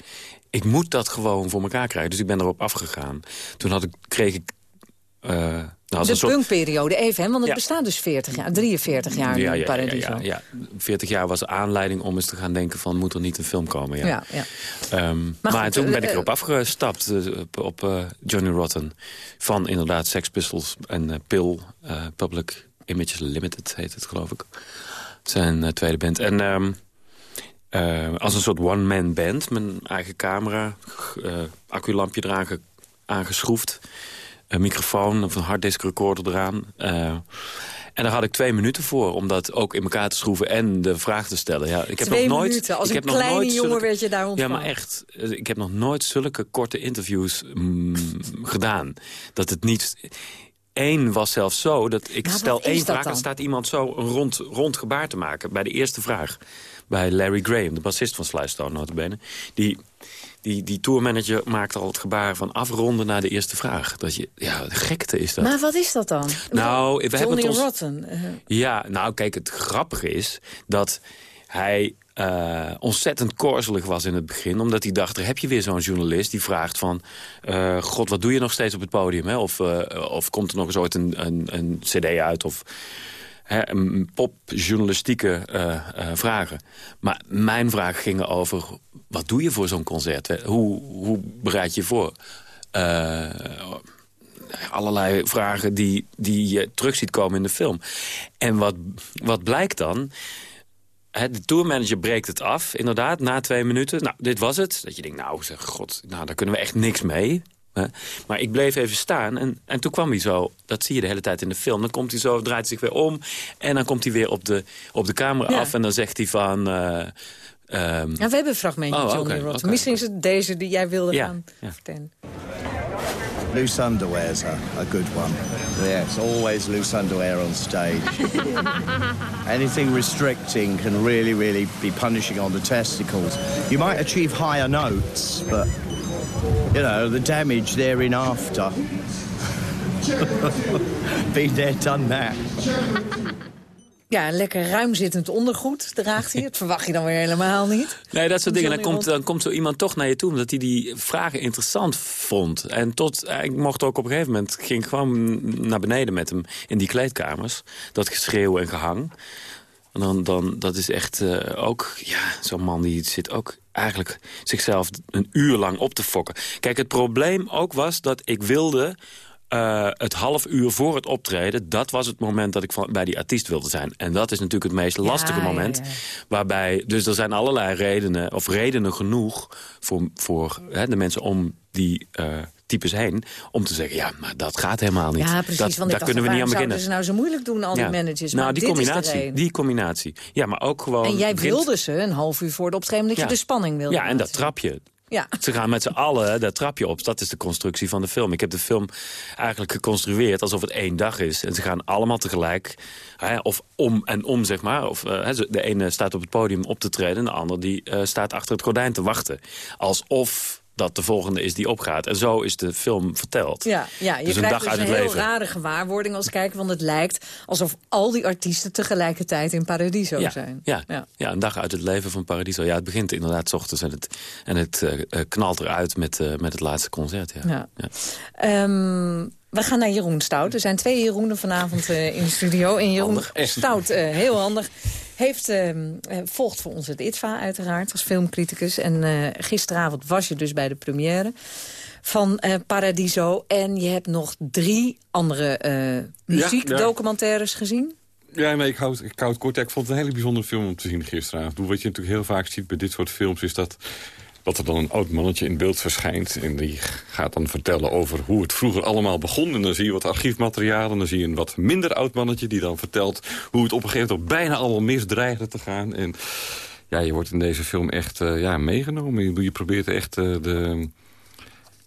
Ik moet dat gewoon voor elkaar krijgen. Dus ik ben erop afgegaan. Toen had ik, kreeg ik... eh, nou, als De soort- punkperiode even, hè? want het Ja. bestaat dus 40 jaar, 43 jaar ja, nu, ja, Paradiso. Ja, ja, ja. 40 jaar was de aanleiding om eens te gaan denken van... moet er niet een film komen? Ja. Ja, ja. Ehm, maar goed, toen ben eh, ik erop afgestapt, eh, op, op eh, Johnny Rotten. Van inderdaad Sex Pistols en eh, Pill, eh, Public Images Limited heet het geloof ik. Zijn eh, tweede band. En ehm, eh, als een soort one-man band, mijn eigen camera, eh acculampje eraan ge- aangeschroefd. Een microfoon of een harddisk recorder eraan. Eh, en daar had ik twee minuten voor om dat ook in elkaar te schroeven en de vraag te stellen. Ja, ik heb Twee nog nooit, minuten, als ik een heb nog kleine nooit jongen zulke- werd je daar Ja, ontvangen. maar echt, eh, ik heb nog nooit zulke korte interviews mm, gedaan. Dat het niet... Eén was zelfs zo, dat ik stel één vraag... en staat iemand zo een rond, rond gebaar te maken bij de eerste vraag. Bij Larry Graham, de bassist van Sly Stone notabene. Die, die, die tourmanager maakt al het gebaar van afronden naar de eerste vraag. Dat je, ja, de gekte is dat. Maar wat is dat dan? Nou, we Johnny hebben het ons- Rotten. eh, Ja, nou kijk, het grappige is dat hij eh, ontzettend korzelig was in het begin. Omdat hij dacht, er heb je weer zo'n journalist die vraagt van... eh, god, wat doe je nog steeds op het podium? Hè? Of, of komt er nog eens ooit een, een, een cd uit? Of popjournalistieke eh, vragen. Maar mijn vragen gingen over, wat doe je voor zo'n concert? Hoe, hoe bereid je voor? Eh, allerlei vragen die, die je terug ziet komen in de film. En wat, wat blijkt dan? De tourmanager breekt het af, inderdaad, na twee minuten. Nou, dit was het. Dat je denkt, nou, zeg, god, nou, daar kunnen we echt niks mee. Hè. Maar ik bleef even staan en, en toen kwam hij zo... dat zie je de hele tijd in de film. Dan komt hij zo, draait zich weer om... en dan komt hij weer op de, op de camera Ja. af... en dan zegt hij van... eh, Um, we hebben een fragmentje, oh, Johnny okay, Misschien is het deze die jij wilde gaan vertellen. Loose underwear's a, a good one. Yes, always loose underwear on stage. Anything restricting can really, really be punishing on the testicles. You might achieve higher notes, but, you know, the damage thereafter. Been there, done that. Ja, lekker ruim zittend ondergoed draagt hij. Dat verwacht je dan weer helemaal niet. Nee, dat soort dingen. Dan komt, dan komt zo iemand toch naar je toe... omdat hij die vragen interessant vond. En tot, eh, ik mocht ook op een gegeven moment... ging ik gewoon naar beneden met hem in die kleedkamers. Dat geschreeuw en gehang. En dan, dan, dat is echt uh, ook... Ja, zo'n man die zit ook eigenlijk zichzelf een uur lang op te fokken. Kijk, het probleem ook was dat ik wilde uh, het half uur voor het optreden... dat was het moment dat ik van, bij die artiest wilde zijn. En dat is natuurlijk het meest lastige moment. Waarbij, dus er zijn allerlei redenen, of redenen genoeg... voor, voor hè, de mensen om die uh, types heen... om te zeggen, ja, maar dat gaat helemaal niet. Ja, precies, dat, want daar kunnen we niet aan beginnen. ze nou zo moeilijk doen, al die managers? Nou, die combinatie, die combinatie. Ja, maar ook gewoon... En jij wilde ze een half uur voor de optreden... dat je de spanning wilde Ja, en dat trapje, ja. Ze gaan met z'n allen dat trapje op. Dat is de constructie van de film. Ik heb de film eigenlijk geconstrueerd alsof het één dag is. En ze gaan allemaal tegelijk, hè, of om en om, zeg maar. Of, uh, de ene staat op het podium op te treden... en de ander die, uh, staat achter het gordijn te wachten. Alsof dat de volgende is die opgaat. En zo is de film verteld. Ja, ja je dus krijgt dus een heel rare gewaarwording als kijker... want het lijkt alsof al die artiesten tegelijkertijd in Paradiso zijn. Ja, ja. ja, een dag uit het leven van Paradiso. Ja, het begint inderdaad s ochtends en het, en het uh, knalt eruit met, uh, met het laatste concert. Ja. ja. Um, we gaan naar Jeroen Stout. Er zijn twee Jeroenen vanavond uh, in de studio. En Jeroen Stout, uh, heel handig, heeft, uh, volgt voor ons het ITVA uiteraard als filmcriticus. En gisteravond was je dus bij de première van Paradiso. En je hebt nog drie andere muziekdocumentaires ja, gezien. Ja, nee, ik houd, ik houd kort. ik vond het een hele bijzondere film om te zien gisteravond. Wat je natuurlijk heel vaak ziet bij dit soort films... is dat dat er dan een oud mannetje in beeld verschijnt. En die gaat dan vertellen over hoe het vroeger allemaal begon. En dan zie je wat archiefmateriaal. En dan zie je een wat minder oud mannetje die dan vertelt... hoe het op een gegeven moment bijna allemaal misdreigde te gaan. En ja, je wordt in deze film echt uh, ja, meegenomen. Je, probeert echt uh, de,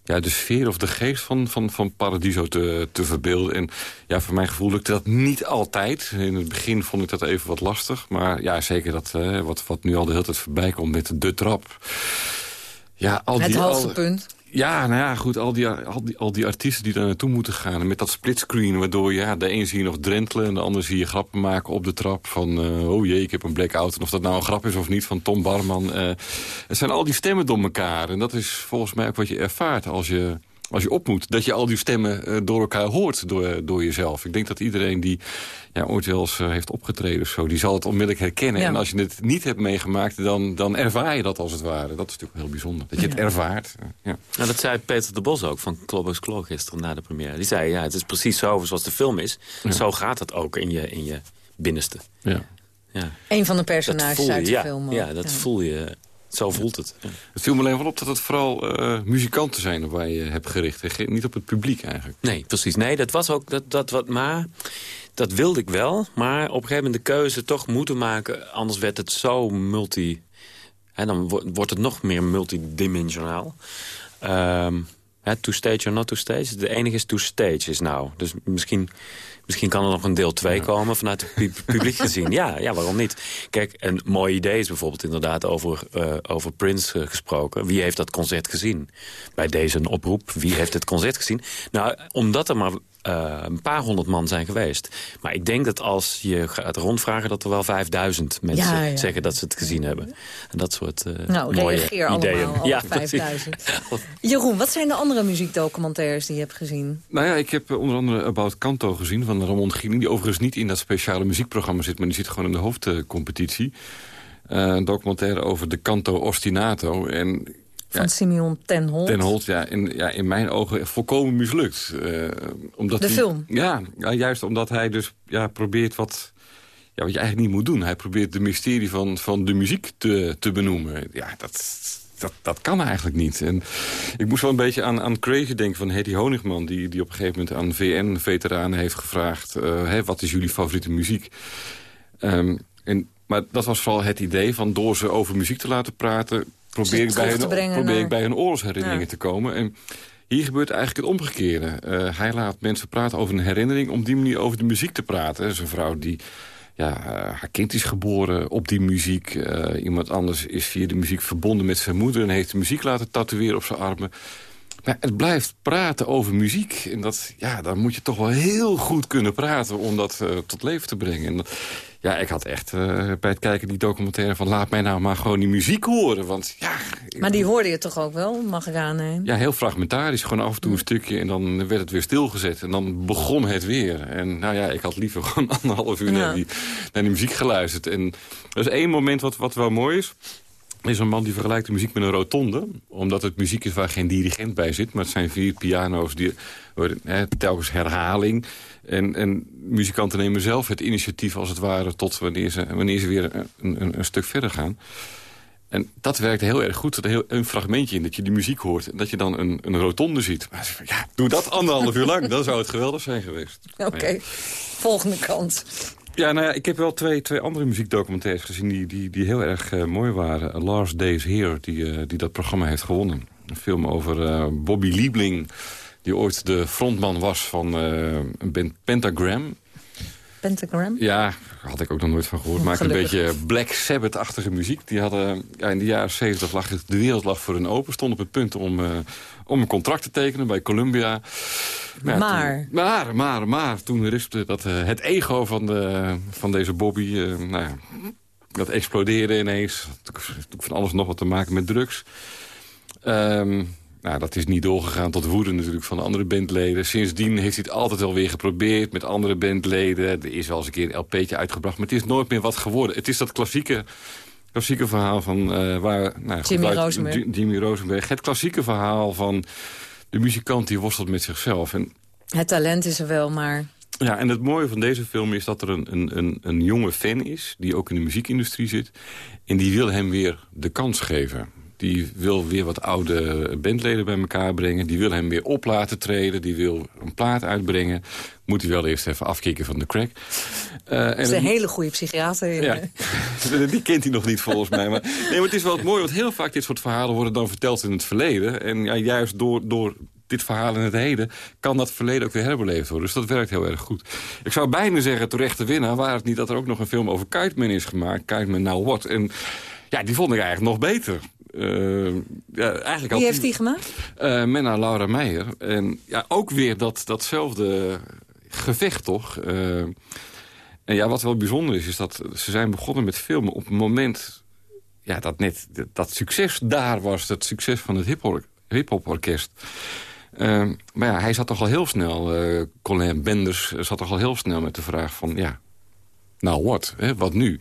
ja, de sfeer of de geest van, van, van Paradiso te, te verbeelden. En ja, voor mijn gevoel lukte dat niet altijd. In het begin vond ik dat even wat lastig. Maar ja, zeker dat uh, wat, wat nu al de hele tijd voorbij komt met de trap ja, al het hoogtepunt. Ja, nou ja, goed, al die, al, die, al die artiesten die daar naartoe moeten gaan... met dat splitscreen, waardoor ja, de een zie je nog drentelen... en de ander zie je grappen maken op de trap van... Uh, oh jee, ik heb een blackout. En of dat nou een grap is of niet van Tom Barman. Uh, het zijn al die stemmen door elkaar. En dat is volgens mij ook wat je ervaart als je als je op moet, dat je al die stemmen uh, door elkaar hoort door, door jezelf. Ik denk dat iedereen die ja, ooit wel eens uh, heeft opgetreden of zo, die zal het onmiddellijk herkennen. En als je het niet hebt meegemaakt, dan, dan ervaar je dat als het ware. Dat is natuurlijk heel bijzonder, dat je het ervaart. Uh, ja. Nou, dat zei Peter de Bos ook van Klobos Klo gisteren na de première. Die zei, ja, het is precies zo zoals de film is. Zo gaat het ook in je, in je binnenste. Ja. Ja. Een van de personages uit de ja, film. Ja, dat voel je zo voelt het. Het viel me alleen wel op dat het vooral uh, muzikanten zijn op waar je hebt gericht. Niet op het publiek eigenlijk. Nee, precies. Nee, dat was ook dat, dat wat maar... Dat wilde ik wel, maar op een gegeven moment de keuze toch moeten maken. Anders werd het zo multi... Hè, dan wordt het nog meer multidimensionaal. Um, to stage or not to stage. De enige is to stage is nou. Dus misschien Misschien kan er nog een deel 2 komen vanuit het publiek gezien. Ja, ja, waarom niet? Kijk, een mooi idee is bijvoorbeeld inderdaad over, uh, over Prince uh, gesproken. Wie heeft dat concert gezien? Bij deze een oproep. Wie heeft het concert gezien? Nou, omdat er maar uh, een paar honderd man zijn geweest. Maar ik denk dat als je gaat rondvragen... dat er wel 5000 mensen zeggen dat ze het gezien hebben. En dat soort uh, nou, mooie reageer ideeën. allemaal, ja, 5000. Jeroen, wat zijn de andere muziekdocumentaires die je hebt gezien? Nou ja, ik heb onder andere About Canto gezien van Ramon Gini... die overigens niet in dat speciale muziekprogramma zit... maar die zit gewoon in de hoofdcompetitie. Uh, een documentaire over de Canto Ostinato. En van Simeon ten Holt. Ten Holt, ja. In, ja, in mijn ogen volkomen mislukt. Uh, omdat de hij, film? Ja, ja, juist omdat hij dus ja, probeert wat, ja, wat je eigenlijk niet moet doen. Hij probeert de mysterie van, van de muziek te, te benoemen. Ja, dat, dat, dat kan eigenlijk niet. En ik moest wel een beetje aan, aan Crazy denken van Hedy Honigman... Die, die op een gegeven moment aan VN-veteranen heeft gevraagd... Uh, wat is jullie favoriete muziek? Um, en maar dat was vooral het idee van door ze over muziek te laten praten... probeer, ik bij, hun, probeer ik bij hun oorlogsherinneringen te komen. En hier gebeurt eigenlijk het omgekeerde. Uh, hij laat mensen praten over een herinnering... om die manier over de muziek te praten. Dat is een vrouw die... Ja, uh, haar kind is geboren op die muziek. Uh, iemand anders is via de muziek verbonden met zijn moeder... en heeft de muziek laten tatoeëren op zijn armen. Maar het blijft praten over muziek. En dat, ja, dan moet je toch wel heel goed kunnen praten om dat tot leven te brengen. En dat, ja, ik had echt uh, bij het kijken die documentaire van... laat mij nou maar gewoon die muziek horen, want ja... Maar die hoorde je toch ook wel, mag ik aannemen? Ja, heel fragmentarisch. Gewoon af en toe een stukje en dan werd het weer stilgezet. En dan begon het weer. En nou ja, ik had liever gewoon anderhalf uur naar, die, naar die muziek geluisterd. En er is één moment wat, wat wel mooi is is een man die vergelijkt de muziek met een rotonde. Omdat het muziek is waar geen dirigent bij zit. Maar het zijn vier piano's, die, hè, telkens herhaling. En, en muzikanten nemen zelf het initiatief als het ware... tot wanneer ze, wanneer ze weer een, een, een stuk verder gaan. En dat werkt heel erg goed. Er heel een fragmentje in dat je die muziek hoort... en dat je dan een, een rotonde ziet. Maar ja, doe dat anderhalf uur lang. Dan zou het geweldig zijn geweest. Oké, volgende kant. Ja, nou ja, ik heb wel twee, twee andere muziekdocumentaires gezien... die, die, die heel erg uh, mooi waren. A Last Days Here, die, uh, die dat programma heeft gewonnen. Een film over uh, Bobby Liebling die ooit de frontman was van uh, een Pentagram. Pentagram? Ja, had ik ook nog nooit van gehoord. Maakte een beetje Black Sabbath-achtige muziek. Die hadden, ja, in de jaren 70 lag de wereld lag voor hun open. Stond op het punt om, uh, om een contract te tekenen bij Columbia. Maar, maar. Toen, maar, maar, maar, toen rispte dat uh, het ego van, de, van deze Bobby... nou ja, dat explodeerde ineens. Toen van alles nog wat te maken met drugs. Um, nou, dat is niet doorgegaan tot woede natuurlijk van de andere bandleden. Sindsdien heeft hij het altijd wel weer geprobeerd met andere bandleden. Er is wel eens een keer een LP'tje uitgebracht, maar het is nooit meer wat geworden. Het is dat klassieke, klassieke verhaal van... Uh, waar, nou, Jimmy goed, Rosenberg. Jimmy Rosenberg. Het klassieke verhaal van de muzikant die worstelt met zichzelf. En, het talent is er wel, maar... Ja, en het mooie van deze film is dat er een, een, een, een jonge fan is... die ook in de muziekindustrie zit. En die wil hem weer de kans geven. Die wil weer wat oude bandleden bij elkaar brengen. Die wil hem weer op laten treden. Die wil een plaat uitbrengen. Moet hij wel eerst even afkicken van de crack. Uh, dat is een hele goede psychiater. Ja, die kent hij nog niet volgens mij. Maar, nee, maar het is wel het mooie, want heel vaak dit soort verhalen worden dan verteld in het verleden. En ja, juist door, door dit verhaal in het heden... kan dat verleden ook weer herbeleefd worden. Dus dat werkt heel erg goed. Ik zou bijna zeggen, terechte winnaar... waar het niet dat er ook nog een film over Kiteman is gemaakt. Kiteman Now What. En ja, die vond ik eigenlijk nog beter. Uh, ja, eigenlijk Wie heeft die gemaakt? Uh, Menna Laura Meijer. En ja, ook weer dat, datzelfde gevecht, toch? Uh, en ja, wat wel bijzonder is, is dat ze zijn begonnen met filmen op het moment... Ja, dat net dat succes daar was, dat succes van het hip-hop orkest. maar ja, hij zat toch al heel snel, Colin Benders zat toch al heel snel met de vraag van... ja, nou wat, wat nu?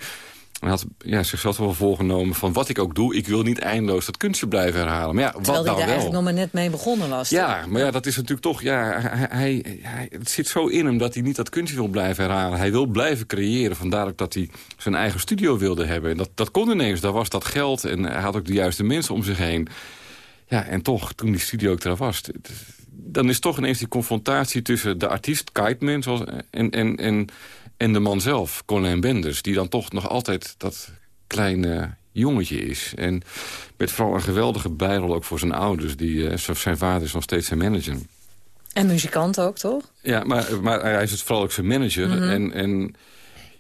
Hij had ja, zichzelf wel voorgenomen van wat ik ook doe... ik wil niet eindeloos dat kunstje blijven herhalen. Maar ja, Terwijl wat hij dan daar eigenlijk nog maar net mee begonnen was. Ja, maar ja, dat is natuurlijk toch... Ja, hij, hij, het zit zo in hem dat hij niet dat kunstje wil blijven herhalen. Hij wil blijven creëren. Vandaar ook dat hij zijn eigen studio wilde hebben. En dat, dat kon ineens. Daar was dat geld en hij had ook de juiste mensen om zich heen. Ja, en toch, toen die studio ook er was... dan is toch ineens die confrontatie tussen de artiest, Kiteman... Zoals, en, en, en en de man zelf, Colin Benders, die dan toch nog altijd dat kleine jongetje is. En met vooral een geweldige bijrol ook voor zijn ouders. Die, uh, zijn vader is nog steeds zijn manager. En muzikant ook, toch? Ja, maar, maar hij is het vooral ook zijn manager. Mhm. En, en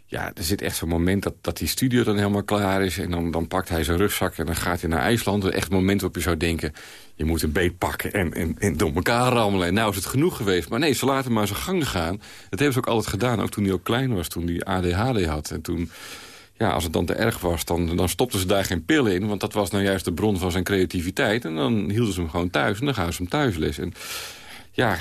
ja, er zit echt zo'n moment dat, dat die studio dan helemaal klaar is. En dan, dan pakt hij zijn rugzak en dan gaat hij naar IJsland. Echt een moment waarop je zou denken... je moet een beet pakken en, en, en door elkaar rammelen. En nou is het genoeg geweest. Maar nee, ze laten maar zijn gang gaan. Dat hebben ze ook altijd gedaan, ook toen hij ook klein was. Toen hij ADHD had. En toen, ja, als het dan te erg was, dan, dan stopten ze daar geen pillen in. Want dat was nou juist de bron van zijn creativiteit. En dan hielden ze hem gewoon thuis en dan gaan ze hem thuis les. En ja,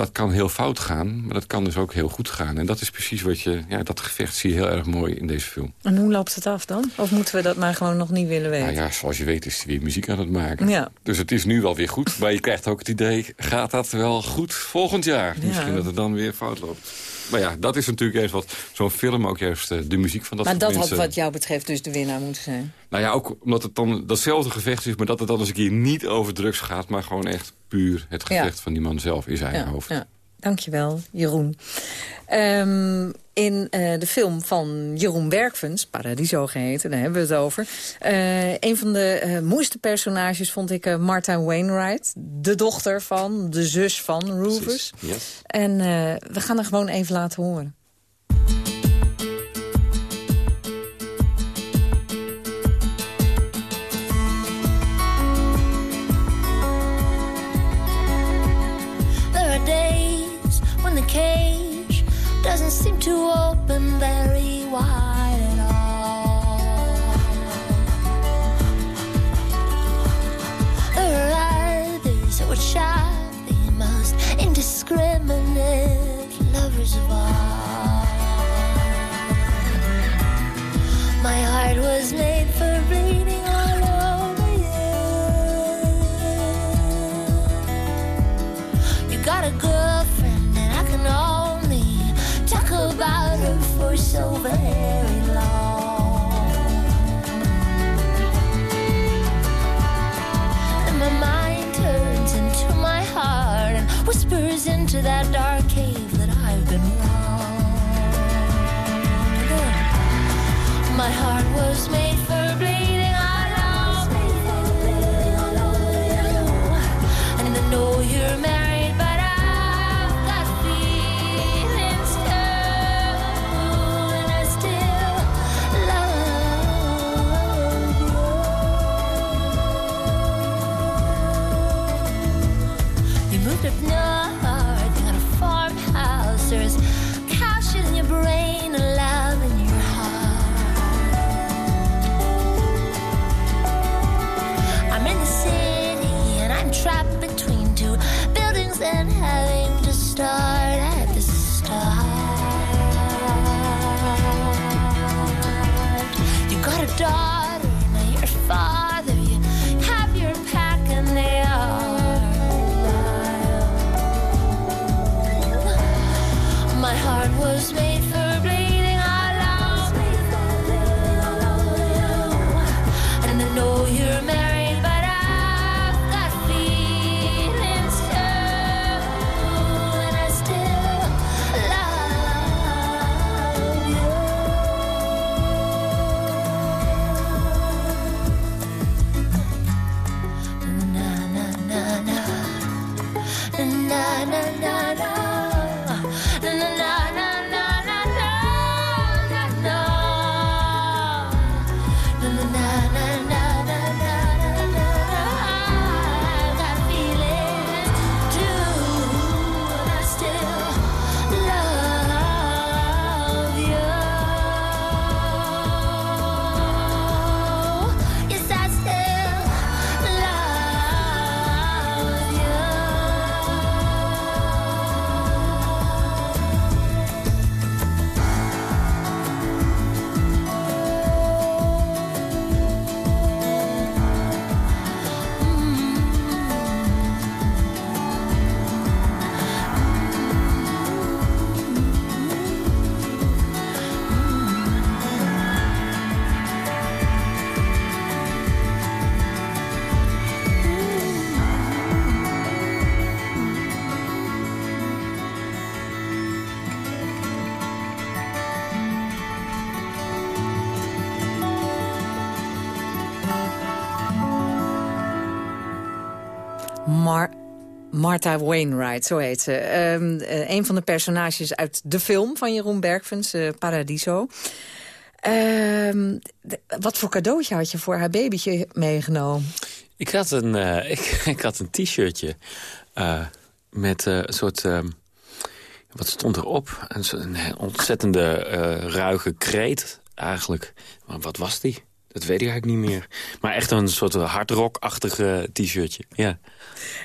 dat kan heel fout gaan, maar dat kan dus ook heel goed gaan. En dat is precies wat je... Ja, dat gevecht zie je heel erg mooi in deze film. En hoe loopt het af dan? Of moeten we dat maar gewoon nog niet willen weten? Nou ja, zoals je weet is hij weer muziek aan het maken. Ja. Dus het is nu wel weer goed. Maar je krijgt ook het idee, gaat dat wel goed volgend jaar? Ja. Misschien dat het dan weer fout loopt. Maar ja, dat is natuurlijk eens wat zo'n film ook juist eh, de muziek van dat Maar dat mensen... had wat jou betreft dus de winnaar moeten zijn? Nou ja, ook omdat het dan datzelfde gevecht is... maar dat het dan eens een keer niet over drugs gaat... maar gewoon echt puur het gevecht van die man zelf in zijn ja, hoofd. Ja. Dankjewel, Jeroen. Um, in uh, de film van Jeroen Werkvens, Paradiso geheten, daar hebben we het over. Uh, een van de uh, mooiste personages vond ik Martha Wainwright. De dochter van, de zus van Rufus. Yes. En we gaan er gewoon even laten horen. To open very wide at all. There are others would shock the most indiscriminate lovers of all. My heart was made for bleeding all over you. You got a so very long. And my mind turns into my heart and whispers into that dark cave that I've been. My heart was made Martha Wainwright, zo heet ze. Um, een van de personages uit de film van Jeroen Bergfens, uh, Paradiso. Uh, wat voor cadeautje had je voor haar babytje meegenomen? Ik had een, uh, ik, ik, had een t-shirtje met een soort... Ehm, wat stond erop? Een, een ontzettende ruige kreet eigenlijk. Maar wat was die? Dat weet ik eigenlijk niet meer. Maar echt een soort hardrock-achtige t-shirtje, ja.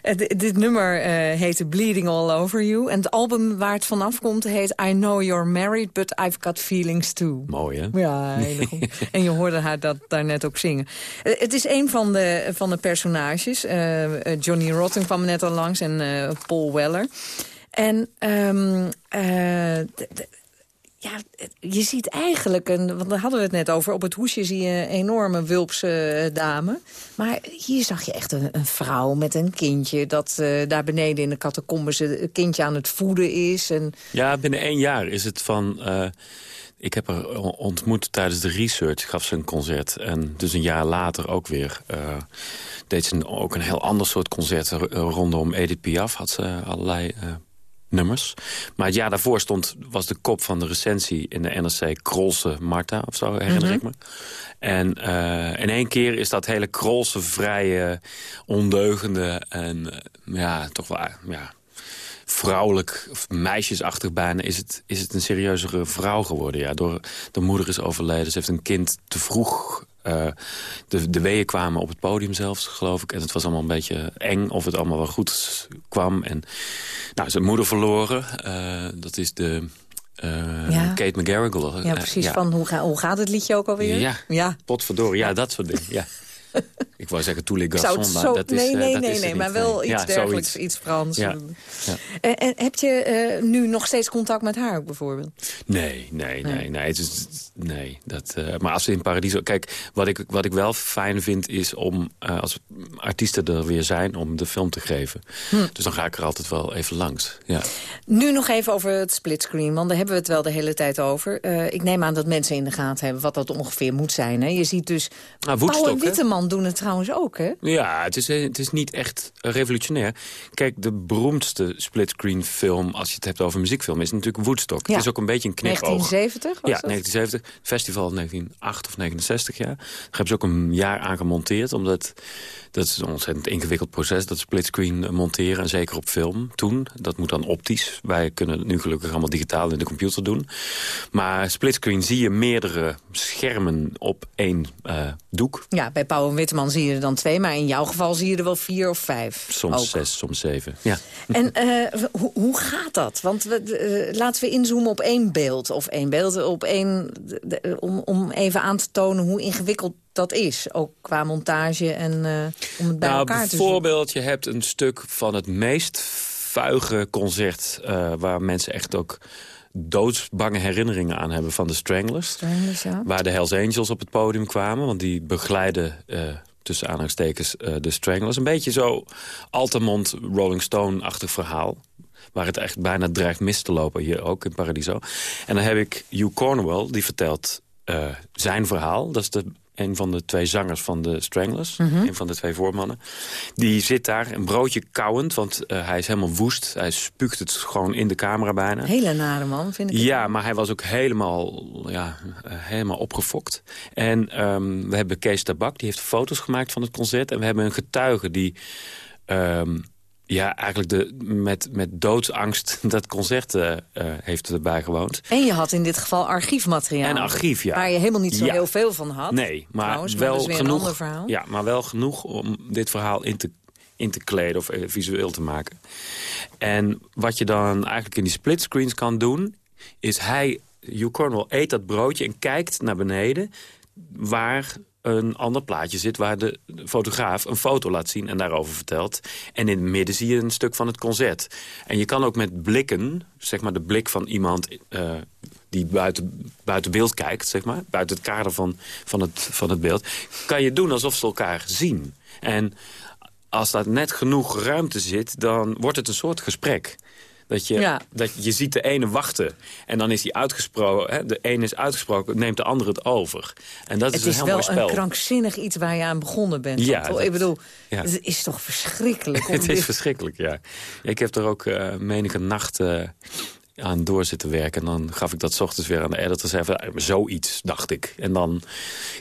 Uh, dit nummer uh, heette Bleeding All Over You. En het album waar het vanaf komt heet I Know You're Married, But I've Got Feelings Too. Mooi, hè? Ja, heel goed. en je hoorde haar dat daarnet ook zingen. Uh, het is een van de, van de personages. Johnny Rotten kwam net al langs en Paul Weller. En... Um, ja, je ziet eigenlijk, een, want daar hadden we het net over... op het hoesje zie je een enorme wulpse eh, dame. Maar hier zag je echt een, een vrouw met een kindje... dat uh, daar beneden in de catacombes een kindje aan het voeden is. En... Ja, binnen één jaar is het van... Uh, ik heb haar ontmoet tijdens de research, gaf ze een concert. En dus een jaar later ook weer deed ze ook een heel ander soort concert rondom Edith Piaf. Had ze allerlei nummers. Maar het jaar daarvoor stond, was de kop van de recensie in de NRC Krolse Marta of zo, herinner ik me. En uh, in één keer is dat hele Krolse, vrije, ondeugende en ja, toch wel ja, vrouwelijk, of meisjesachtig bijna, is het, is het een serieuzere vrouw geworden. Ja, door, de moeder is overleden, ze heeft een kind te vroeg... Uh, de, de weeën kwamen op het podium zelfs, geloof ik. En het was allemaal een beetje eng of het allemaal wel goed kwam. En nou, zijn moeder verloren. Uh, dat is de... Uh, ja. Kate McGarrigle. Ja, precies. Van hoe, ga, hoe gaat het liedje ook alweer? Ja, ja. potverdorie. Ja, dat soort dingen. Ja. Ik wou zeggen garçons, maar dat is Nee, nee, dat nee, is nee maar wel iets ja, dergelijks, zoiets. iets Frans. Ja. Ja. En, en heb je uh, nu nog steeds contact met haar ook bijvoorbeeld? Nee, nee, nee. nee, is, nee dat, uh, maar als we in Paradiso... Kijk, wat ik, wat ik wel fijn vind is om, uh, als artiesten er weer zijn... om de film te geven. Hm. Dus dan ga ik er altijd wel even langs. Ja. Nu nog even over het splitscreen, want daar hebben we het wel de hele tijd over. ik neem aan dat mensen in de gaten hebben wat dat ongeveer moet zijn. Hè? Je ziet dus... Ah, Paul en Doen het trouwens ook, hè? Ja, het is, het is niet echt revolutionair. Kijk, de beroemdste splitscreen film, als je het hebt over muziekfilm, is natuurlijk Woodstock. Ja. Het is ook een beetje een knipoog. 1970 was Ja, 1970. Festival 1908 of 69 jaar. Daar hebben ze ook een jaar aan gemonteerd, omdat dat is een ontzettend ingewikkeld proces, dat splitscreen monteren. En zeker op film toen. Dat moet dan optisch. Wij kunnen het nu gelukkig allemaal digitaal in de computer doen. Maar splitscreen zie je meerdere schermen op één uh, doek. Ja, bij Pauw en Witteman zie je er dan twee. Maar in jouw geval zie je er wel vier of vijf. Soms ook. zes, soms zeven. Ja. En uh, ho hoe gaat dat? Want we, uh, laten we inzoomen op één beeld. Of één beeld op één... Om, om even aan te tonen hoe ingewikkeld dat is. Ook qua montage en uh, om het bij nou, elkaar te Bijvoorbeeld, je hebt een stuk van het meest vuige concert... Uh, waar mensen echt ook doodsbange herinneringen aan hebben van de Stranglers. Stranglers ja. Waar de Hells Angels op het podium kwamen. Want die begeleiden... Uh, tussen aanhalingstekens uh, de Stranglers. Een beetje zo Altamont, Rolling Stone-achtig verhaal. Waar het echt bijna dreigt mis te lopen, hier ook in Paradiso. En dan heb ik Hugh Cornwell, die vertelt uh, zijn verhaal. Dat is de, een van de twee zangers van de Stranglers. Mhm. Mm -hmm. Een van de twee voormannen. Die zit daar een broodje kauwend, want uh, hij is helemaal woest. Hij spuugt het gewoon in de camera bijna. Hele nare man, vind ik. Ja, maar hij was ook helemaal, ja, uh, helemaal opgefokt. En um, we hebben Kees Tabak, die heeft foto's gemaakt van het concert. En we hebben een getuige die... Um, ja, eigenlijk de, met, met doodsangst dat concert uh, uh, heeft erbij gewoond. En je had in dit geval archiefmateriaal. En archief, ja. Waar je helemaal niet zo ja. heel veel van had. Nee, maar trouwens, wel dus genoeg. Een ander verhaal. Ja, maar wel genoeg om dit verhaal in te, in te kleden of uh, visueel te maken. En wat je dan eigenlijk in die splitscreens kan doen... is hij, Hugh Cornwell, eet dat broodje en kijkt naar beneden... waar een ander plaatje zit waar de fotograaf een foto laat zien en daarover vertelt. En in het midden zie je een stuk van het concert. En je kan ook met blikken, zeg maar de blik van iemand uh, die buiten, buiten beeld kijkt, zeg maar, buiten het kader van, van, het, van het beeld, kan je doen alsof ze elkaar zien. En als daar net genoeg ruimte zit, dan wordt het een soort gesprek. Dat je, ja. dat je ziet de ene wachten. En dan is die uitgesproken. Hè, de ene is uitgesproken, neemt de andere het over. En dat het is, is een wel heel mooi spel. een krankzinnig iets waar je aan begonnen bent. Ja, dat, ik bedoel, ja. het is toch verschrikkelijk. het is verschrikkelijk, ja. Ik heb er ook uh, menige nacht uh, aan door zitten werken. En dan gaf ik dat 's ochtends weer aan de editor. Zei van, zoiets, dacht ik. En dan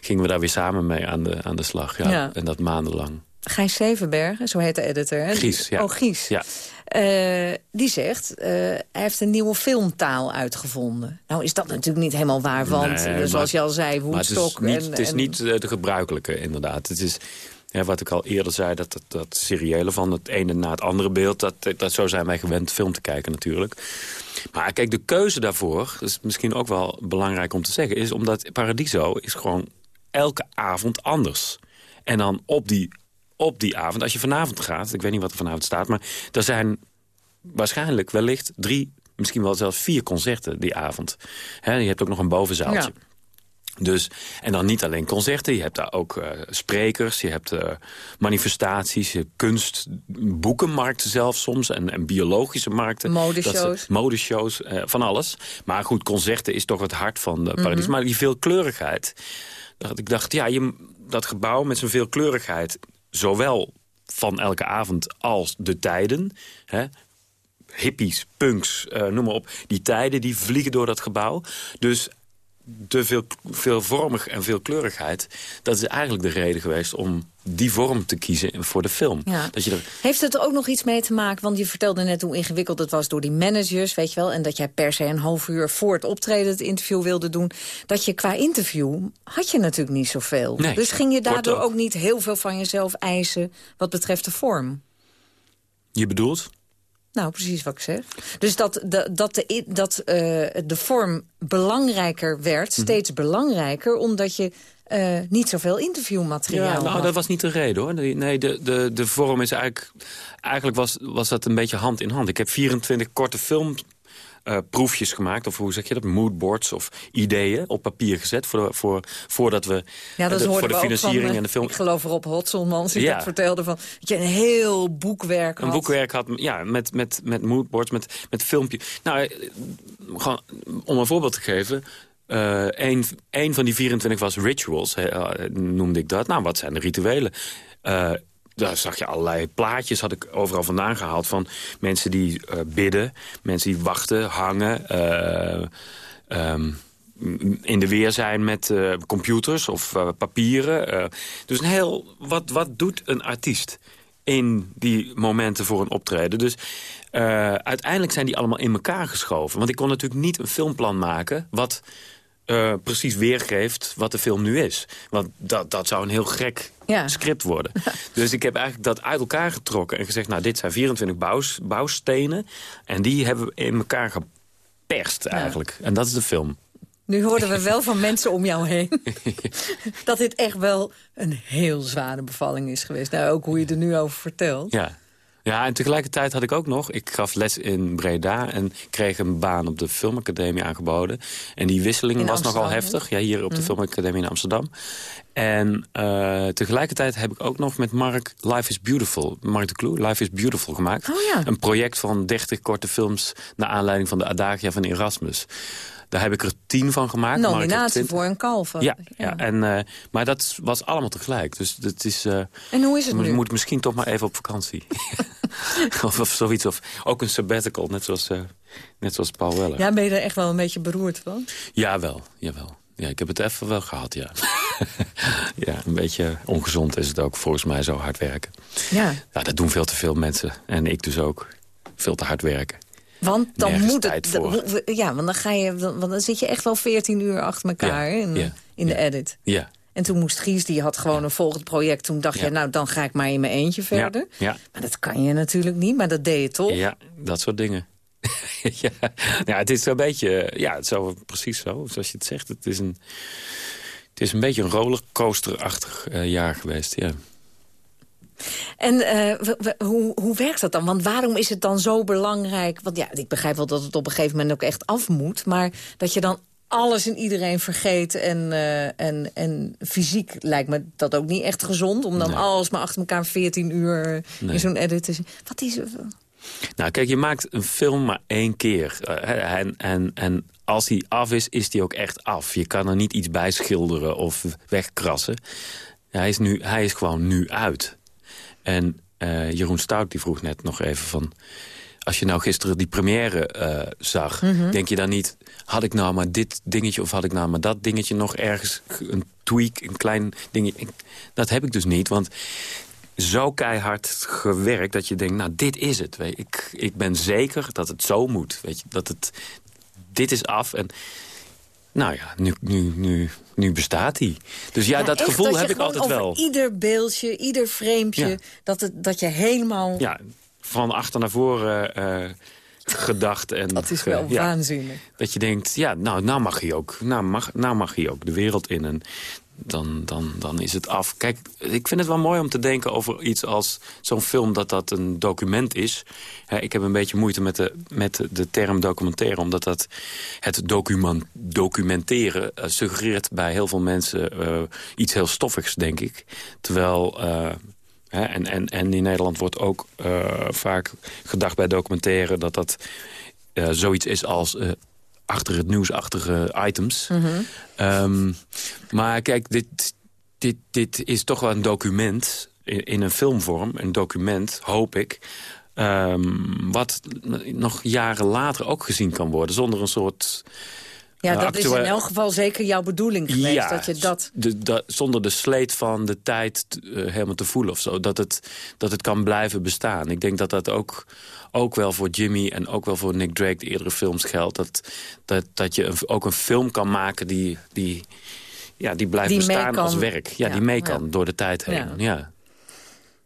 gingen we daar weer samen mee aan de, aan de slag. Ja. Ja. En dat maandenlang. Gijs Zevenbergen, zo heet de editor. Hè? Gies, ja. Oh, Gies. Ja. Uh, die zegt, uh, hij heeft een nieuwe filmtaal uitgevonden. Nou is dat natuurlijk niet helemaal waar, want nee, zoals maar, je al zei, Woodstock... Het is niet, en, het is en... niet de gebruikelijke, inderdaad. Het is, ja, wat ik al eerder zei, dat, dat, dat seriële van het ene na het andere beeld... Dat, dat, zo zijn wij gewend film te kijken natuurlijk. Maar kijk, de keuze daarvoor, is misschien ook wel belangrijk om te zeggen... is omdat Paradiso is gewoon elke avond anders. En dan op die op die avond, als je vanavond gaat... ik weet niet wat er vanavond staat... maar er zijn waarschijnlijk wellicht drie misschien wel zelfs vier concerten die avond. Je hebt ook nog een bovenzaaltje. Ja. Dus, en dan niet alleen concerten, je hebt daar ook eh, sprekers, je hebt eh, manifestaties, je hebt kunst, boekenmarkten zelfs soms en, en biologische markten. Modeshows. Ze- Modeshows, eh, van alles. Maar goed, concerten is toch het hart van de Paradies. Mhm. Maar die veelkleurigheid, dat ik dacht, ja, je, dat gebouw met zijn veelkleurigheid, zowel van elke avond als de tijden, hè, hippies, punks, eh, noem maar op. Die tijden die vliegen door dat gebouw. Dus de veel, veelvormig en veelkleurigheid... dat is eigenlijk de reden geweest om die vorm te kiezen voor de film. Ja. Dat je er, Heeft het er ook nog iets mee te maken? Want je vertelde net hoe ingewikkeld het was door die managers, weet je wel. En dat jij per se een half uur voor het optreden het interview wilde doen. Dat je qua interview had je natuurlijk niet zoveel. Nee, dus ging je daardoor ook. ook niet heel veel van jezelf eisen wat betreft de vorm? je bedoelt? Nou, precies wat ik zeg. Dus dat de, dat de, dat, eh, de vorm belangrijker werd, Mhm. steeds belangrijker... omdat je eh, niet zoveel interviewmateriaal Ja, nou, had. dat was niet de reden hoor. Nee, de, de, de vorm is eigenlijk... Eigenlijk was, was dat een beetje hand in hand. Ik heb 24 korte film... eh, proefjes gemaakt, of hoe zeg je dat, moodboards of ideeën op papier gezet... Voor, voor, voordat we Ja, dat de, hoorden voor de financiering van, eh, en de film... Ik geloof Rob Hotselmans die Ja. dat vertelde van... dat je een heel boekwerk Een had. boekwerk had, ja, met, met, met moodboards, met, met filmpje. Nou, eh, gewoon, om een voorbeeld te geven... eh een, een van die 24 was rituals, eh, noemde ik dat. Nou, wat zijn de rituelen? Eh, daar zag je allerlei plaatjes, had ik overal vandaan gehaald... van mensen die eh, bidden, mensen die wachten, hangen... eh, ehm, in de weer zijn met eh, computers of papieren. dus een heel, wat, wat doet een artiest in die momenten voor een optreden? Dus uiteindelijk zijn die allemaal in elkaar geschoven. Want ik kon natuurlijk niet een filmplan maken... wat eh, precies weergeeft wat de film nu is. Want dat, dat zou een heel gek Ja. script worden. dus ik heb eigenlijk dat uit elkaar getrokken en gezegd... nou, dit zijn 24 bouws, bouwstenen en die hebben we in elkaar geperst eigenlijk. En dat is de film. Nu hoorden we wel van mensen om jou heen... dat dit echt wel een heel zware bevalling is geweest. Nou, ook hoe je er nu over vertelt. Ja. Ja, en tegelijkertijd had ik ook nog... Ik gaf les in Breda en kreeg een baan op de Filmacademie aangeboden. En die wisseling In was nogal heftig. Ja, hier op de Mhm. Filmacademie in Amsterdam. En eh, tegelijkertijd heb ik ook nog met Mark Life is Beautiful... Mark de Kloe, Life is Beautiful gemaakt. Oh ja. Een project van 30 korte films... naar aanleiding van de Adagia van Erasmus. Daar heb ik er tien van gemaakt. Nominatie 20. voor een kalver. Ja, ja. En, eh, maar dat was allemaal tegelijk. Dus het is... eh, En hoe is het nu? Moet misschien toch maar even op vakantie. of, of zoiets. Of ook een sabbatical, net zoals, eh, net zoals Paul Weller. Ja, ben je er echt wel een beetje beroerd van? Jawel, jawel. Ja, ik heb het even wel gehad, ja. ja, een beetje ongezond is het ook volgens mij zo hard werken. Ja. Ja, dat doen veel te veel mensen. En ik dus ook. Veel te hard werken. Want dan Nergens moet het... voor. Ja, want dan, ga je, want dan zit je echt wel 14 uur achter elkaar in, ja, in de edit. Ja. En toen moest Gies, die had gewoon een volgend project. Toen dacht je, nou, dan ga ik maar in mijn eentje verder. Ja, Maar dat kan je natuurlijk niet, maar dat deed je toch? ja, dat soort dingen. ja. het is een beetje... Ja, het is zo, precies zo, zoals je het zegt. Het is een, het is een beetje een rollercoaster-achtig eh, jaar geweest, ja. En eh, hoe, hoe werkt dat dan? Want waarom is het dan zo belangrijk? Want ja, ik begrijp wel dat het op een gegeven moment ook echt af moet. Maar dat je dan alles en iedereen vergeet. En, eh, en, en fysiek lijkt me dat ook niet echt gezond. Om dan Nee. alles maar achter elkaar 14 uur Nee. in zo'n edit te zien. Wat is er? Nou, kijk, je maakt een film maar één keer. Eh, en, en, en als die af is, is die ook echt af. Je kan er niet iets bij schilderen of wegkrassen. Hij is, nu, hij is gewoon nu uit. En eh, Jeroen Stout die vroeg net nog even van... Als je nou gisteren die première eh, zag, Mhm. denk je dan niet... had ik nou maar dit dingetje of had ik nou maar dat dingetje nog ergens... een tweak, een klein dingetje. Dat heb ik dus niet, want zo keihard gewerkt dat je denkt, nou, dit is het. Weet je. Ik, ik ben zeker dat het zo moet. Weet je. Dat het, dit is af en nou ja, nu, nu, nu, nu bestaat hij. Dus ja, dat gevoel heb ik altijd wel. ieder beeldje, ieder framepje, Ja. dat, het, dat je helemaal... Ja, van achter naar voren eh, gedacht. En, Dat is wel ja, waanzinnig. Dat je denkt, ja, nou, nou mag hij ook. Nou mag, nou mag hij ook de wereld in. En dan, dan, dan is het af. Kijk, ik vind het wel mooi om te denken over iets als zo'n film... dat dat een document is. ik heb een beetje moeite met de, met de term documentaire... omdat dat het document, documenteren uh, suggereert bij heel veel mensen... Uh, iets heel stoffigs, denk ik. Terwijl... Uh, en, en, en in Nederland wordt ook vaak gedacht bij documentaire... dat dat zoiets is als achter het nieuwsachtige items. Mhm. Ehm, maar kijk, dit, dit, dit is toch wel een document in, in een filmvorm. Een document, hoop ik. Ehm, wat nog jaren later ook gezien kan worden. Zonder een soort... Ja, eh, dat is in elk geval zeker jouw bedoeling geweest. Ja, dat je dat... De, zonder de sleet van de tijd uh, helemaal te voelen of zo. Dat het, dat het kan blijven bestaan. Ik denk dat dat ook ook wel voor Jimmy en ook wel voor Nick Drake, de eerdere films geldt. Dat, dat, dat je een, ook een film kan maken die, die, ja, die blijft bestaan als werk. Ja, die mee kan door de tijd heen. ja.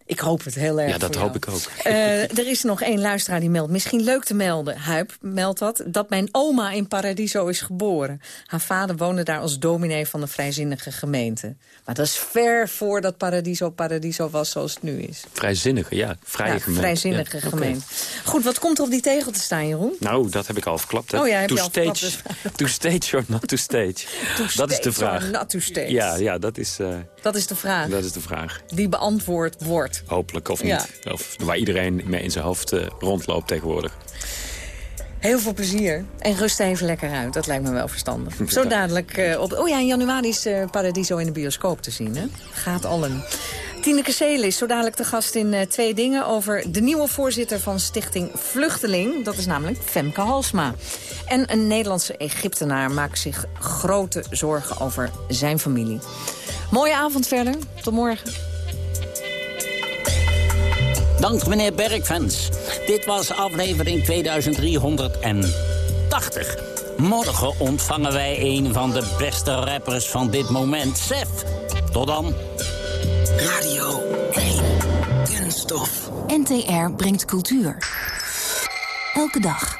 Ik hoop het heel erg Ja, dat hoop ik ook. Uh, er is nog één luisteraar die meldt. Misschien leuk te melden, Huip meldt dat... dat mijn oma in Paradiso is geboren. Haar vader woonde daar als dominee van de vrijzinnige gemeente. Maar dat is ver voordat Paradiso Paradiso was zoals het nu is. Vrijzinnige, ja. Vrije ja, gemeente. Vrijzinnige gemeente. Goed, wat komt er op die tegel te staan, Jeroen? Nou, dat heb ik al verklapt. Oh ja, heb to je al stage, verklapt, To stage or not to stage? to dat is de vraag. not to stage. Ja, ja dat, is, uh, dat is de vraag. Dat is de vraag. Die beantwoord wordt. Hopelijk, of niet. Of waar iedereen mee in zijn hoofd uh, rondloopt tegenwoordig. Heel veel plezier. En rust even lekker uit. Dat lijkt me wel verstandig. Zo dadelijk uh, op... Oh ja, in januari is uh, Paradiso in de bioscoop te zien. Hè? Gaat allen. Tineke Seelen is zo dadelijk de gast in uh, Twee Dingen... over de nieuwe voorzitter van Stichting Vluchteling. Dat is namelijk Femke Halsma. En een Nederlandse Egyptenaar maakt zich grote zorgen over zijn familie. Mooie avond verder. Tot morgen. Dank meneer Bergfans. Dit was aflevering 2380. Morgen ontvangen wij een van de beste rappers van dit moment, Sef. Tot dan. Radio 1. Kunststof. NTR brengt cultuur. Elke dag.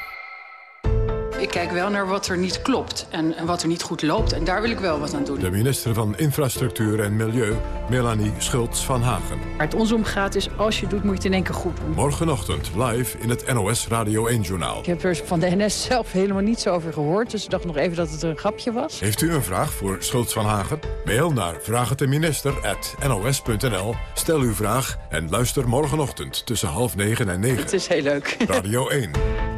Ik kijk wel naar wat er niet klopt en, en, wat er niet goed loopt. En daar wil ik wel wat aan doen. De minister van Infrastructuur en Milieu, Melanie Schultz van Hagen. Waar het ons om gaat is, als je het doet, moet je het in één keer goed doen. Morgenochtend live in het NOS Radio 1-journaal. Ik heb er van de NS zelf helemaal niets over gehoord. Dus ik dacht nog even dat het een grapje was. Heeft u een vraag voor Schultz van Hagen? Mail naar vraagteminister.nos.nl. Stel uw vraag en luister morgenochtend tussen half negen en negen. Het is heel leuk. Radio 1.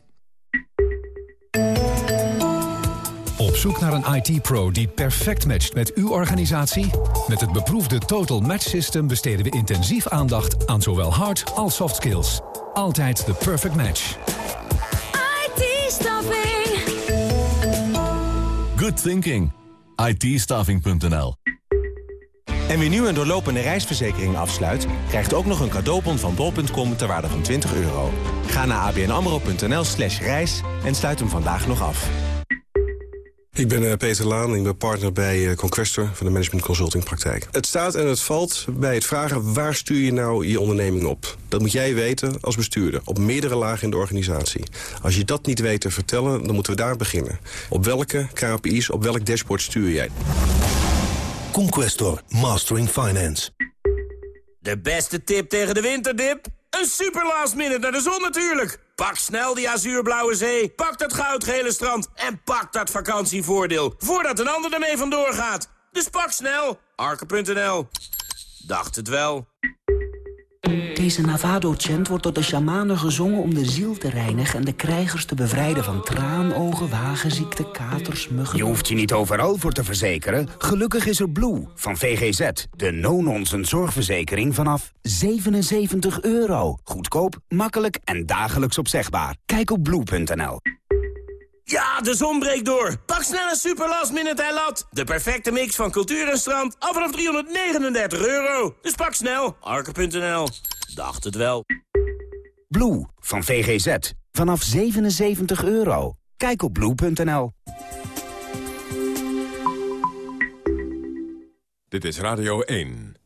Op zoek naar een IT-pro die perfect matcht met uw organisatie? Met het beproefde Total Match System besteden we intensief aandacht aan zowel hard als soft skills. Altijd de perfect match. IT-staffing. Good thinking. IT-staffing.nl En wie nu een doorlopende reisverzekering afsluit... krijgt ook nog een cadeaubon van bol.com ter waarde van 20 euro. Ga naar abnamro.nl slash reis en sluit hem vandaag nog af. Ik ben uh, Peter Laan, ik ben partner bij uh, Conquestor van de Management Consulting Praktijk. Het staat en het valt bij het vragen waar stuur je nou je onderneming op. Dat moet jij weten als bestuurder, op meerdere lagen in de organisatie. Als je dat niet weet te vertellen, dan moeten we daar beginnen. Op welke KPI's, op welk dashboard stuur jij? Conquestor, Mastering Finance. De beste tip tegen de winterdip? Een super last minute naar de zon natuurlijk. Pak snel die azuurblauwe zee, pak dat goudgele strand... en pak dat vakantievoordeel, voordat een ander ermee vandoor gaat. Dus pak snel, arke.nl. Dacht het wel. Deze Navado-chant wordt door de shamanen gezongen om de ziel te reinigen... en de krijgers te bevrijden van traanogen, wagenziekte, katers, muggen... Je hoeft je niet overal voor te verzekeren. Gelukkig is er Blue van VGZ. De no-nonsense zorgverzekering vanaf 77 euro. Goedkoop, makkelijk en dagelijks opzegbaar. Kijk op blue.nl. Ja, de zon breekt door. Pak snel een super last minute lat. De perfecte mix van cultuur en strand. Al vanaf 339 euro. Dus pak snel. Arke.nl. Dacht het wel. Blue van VGZ. Vanaf 77 euro. Kijk op blue.nl. Dit is Radio 1.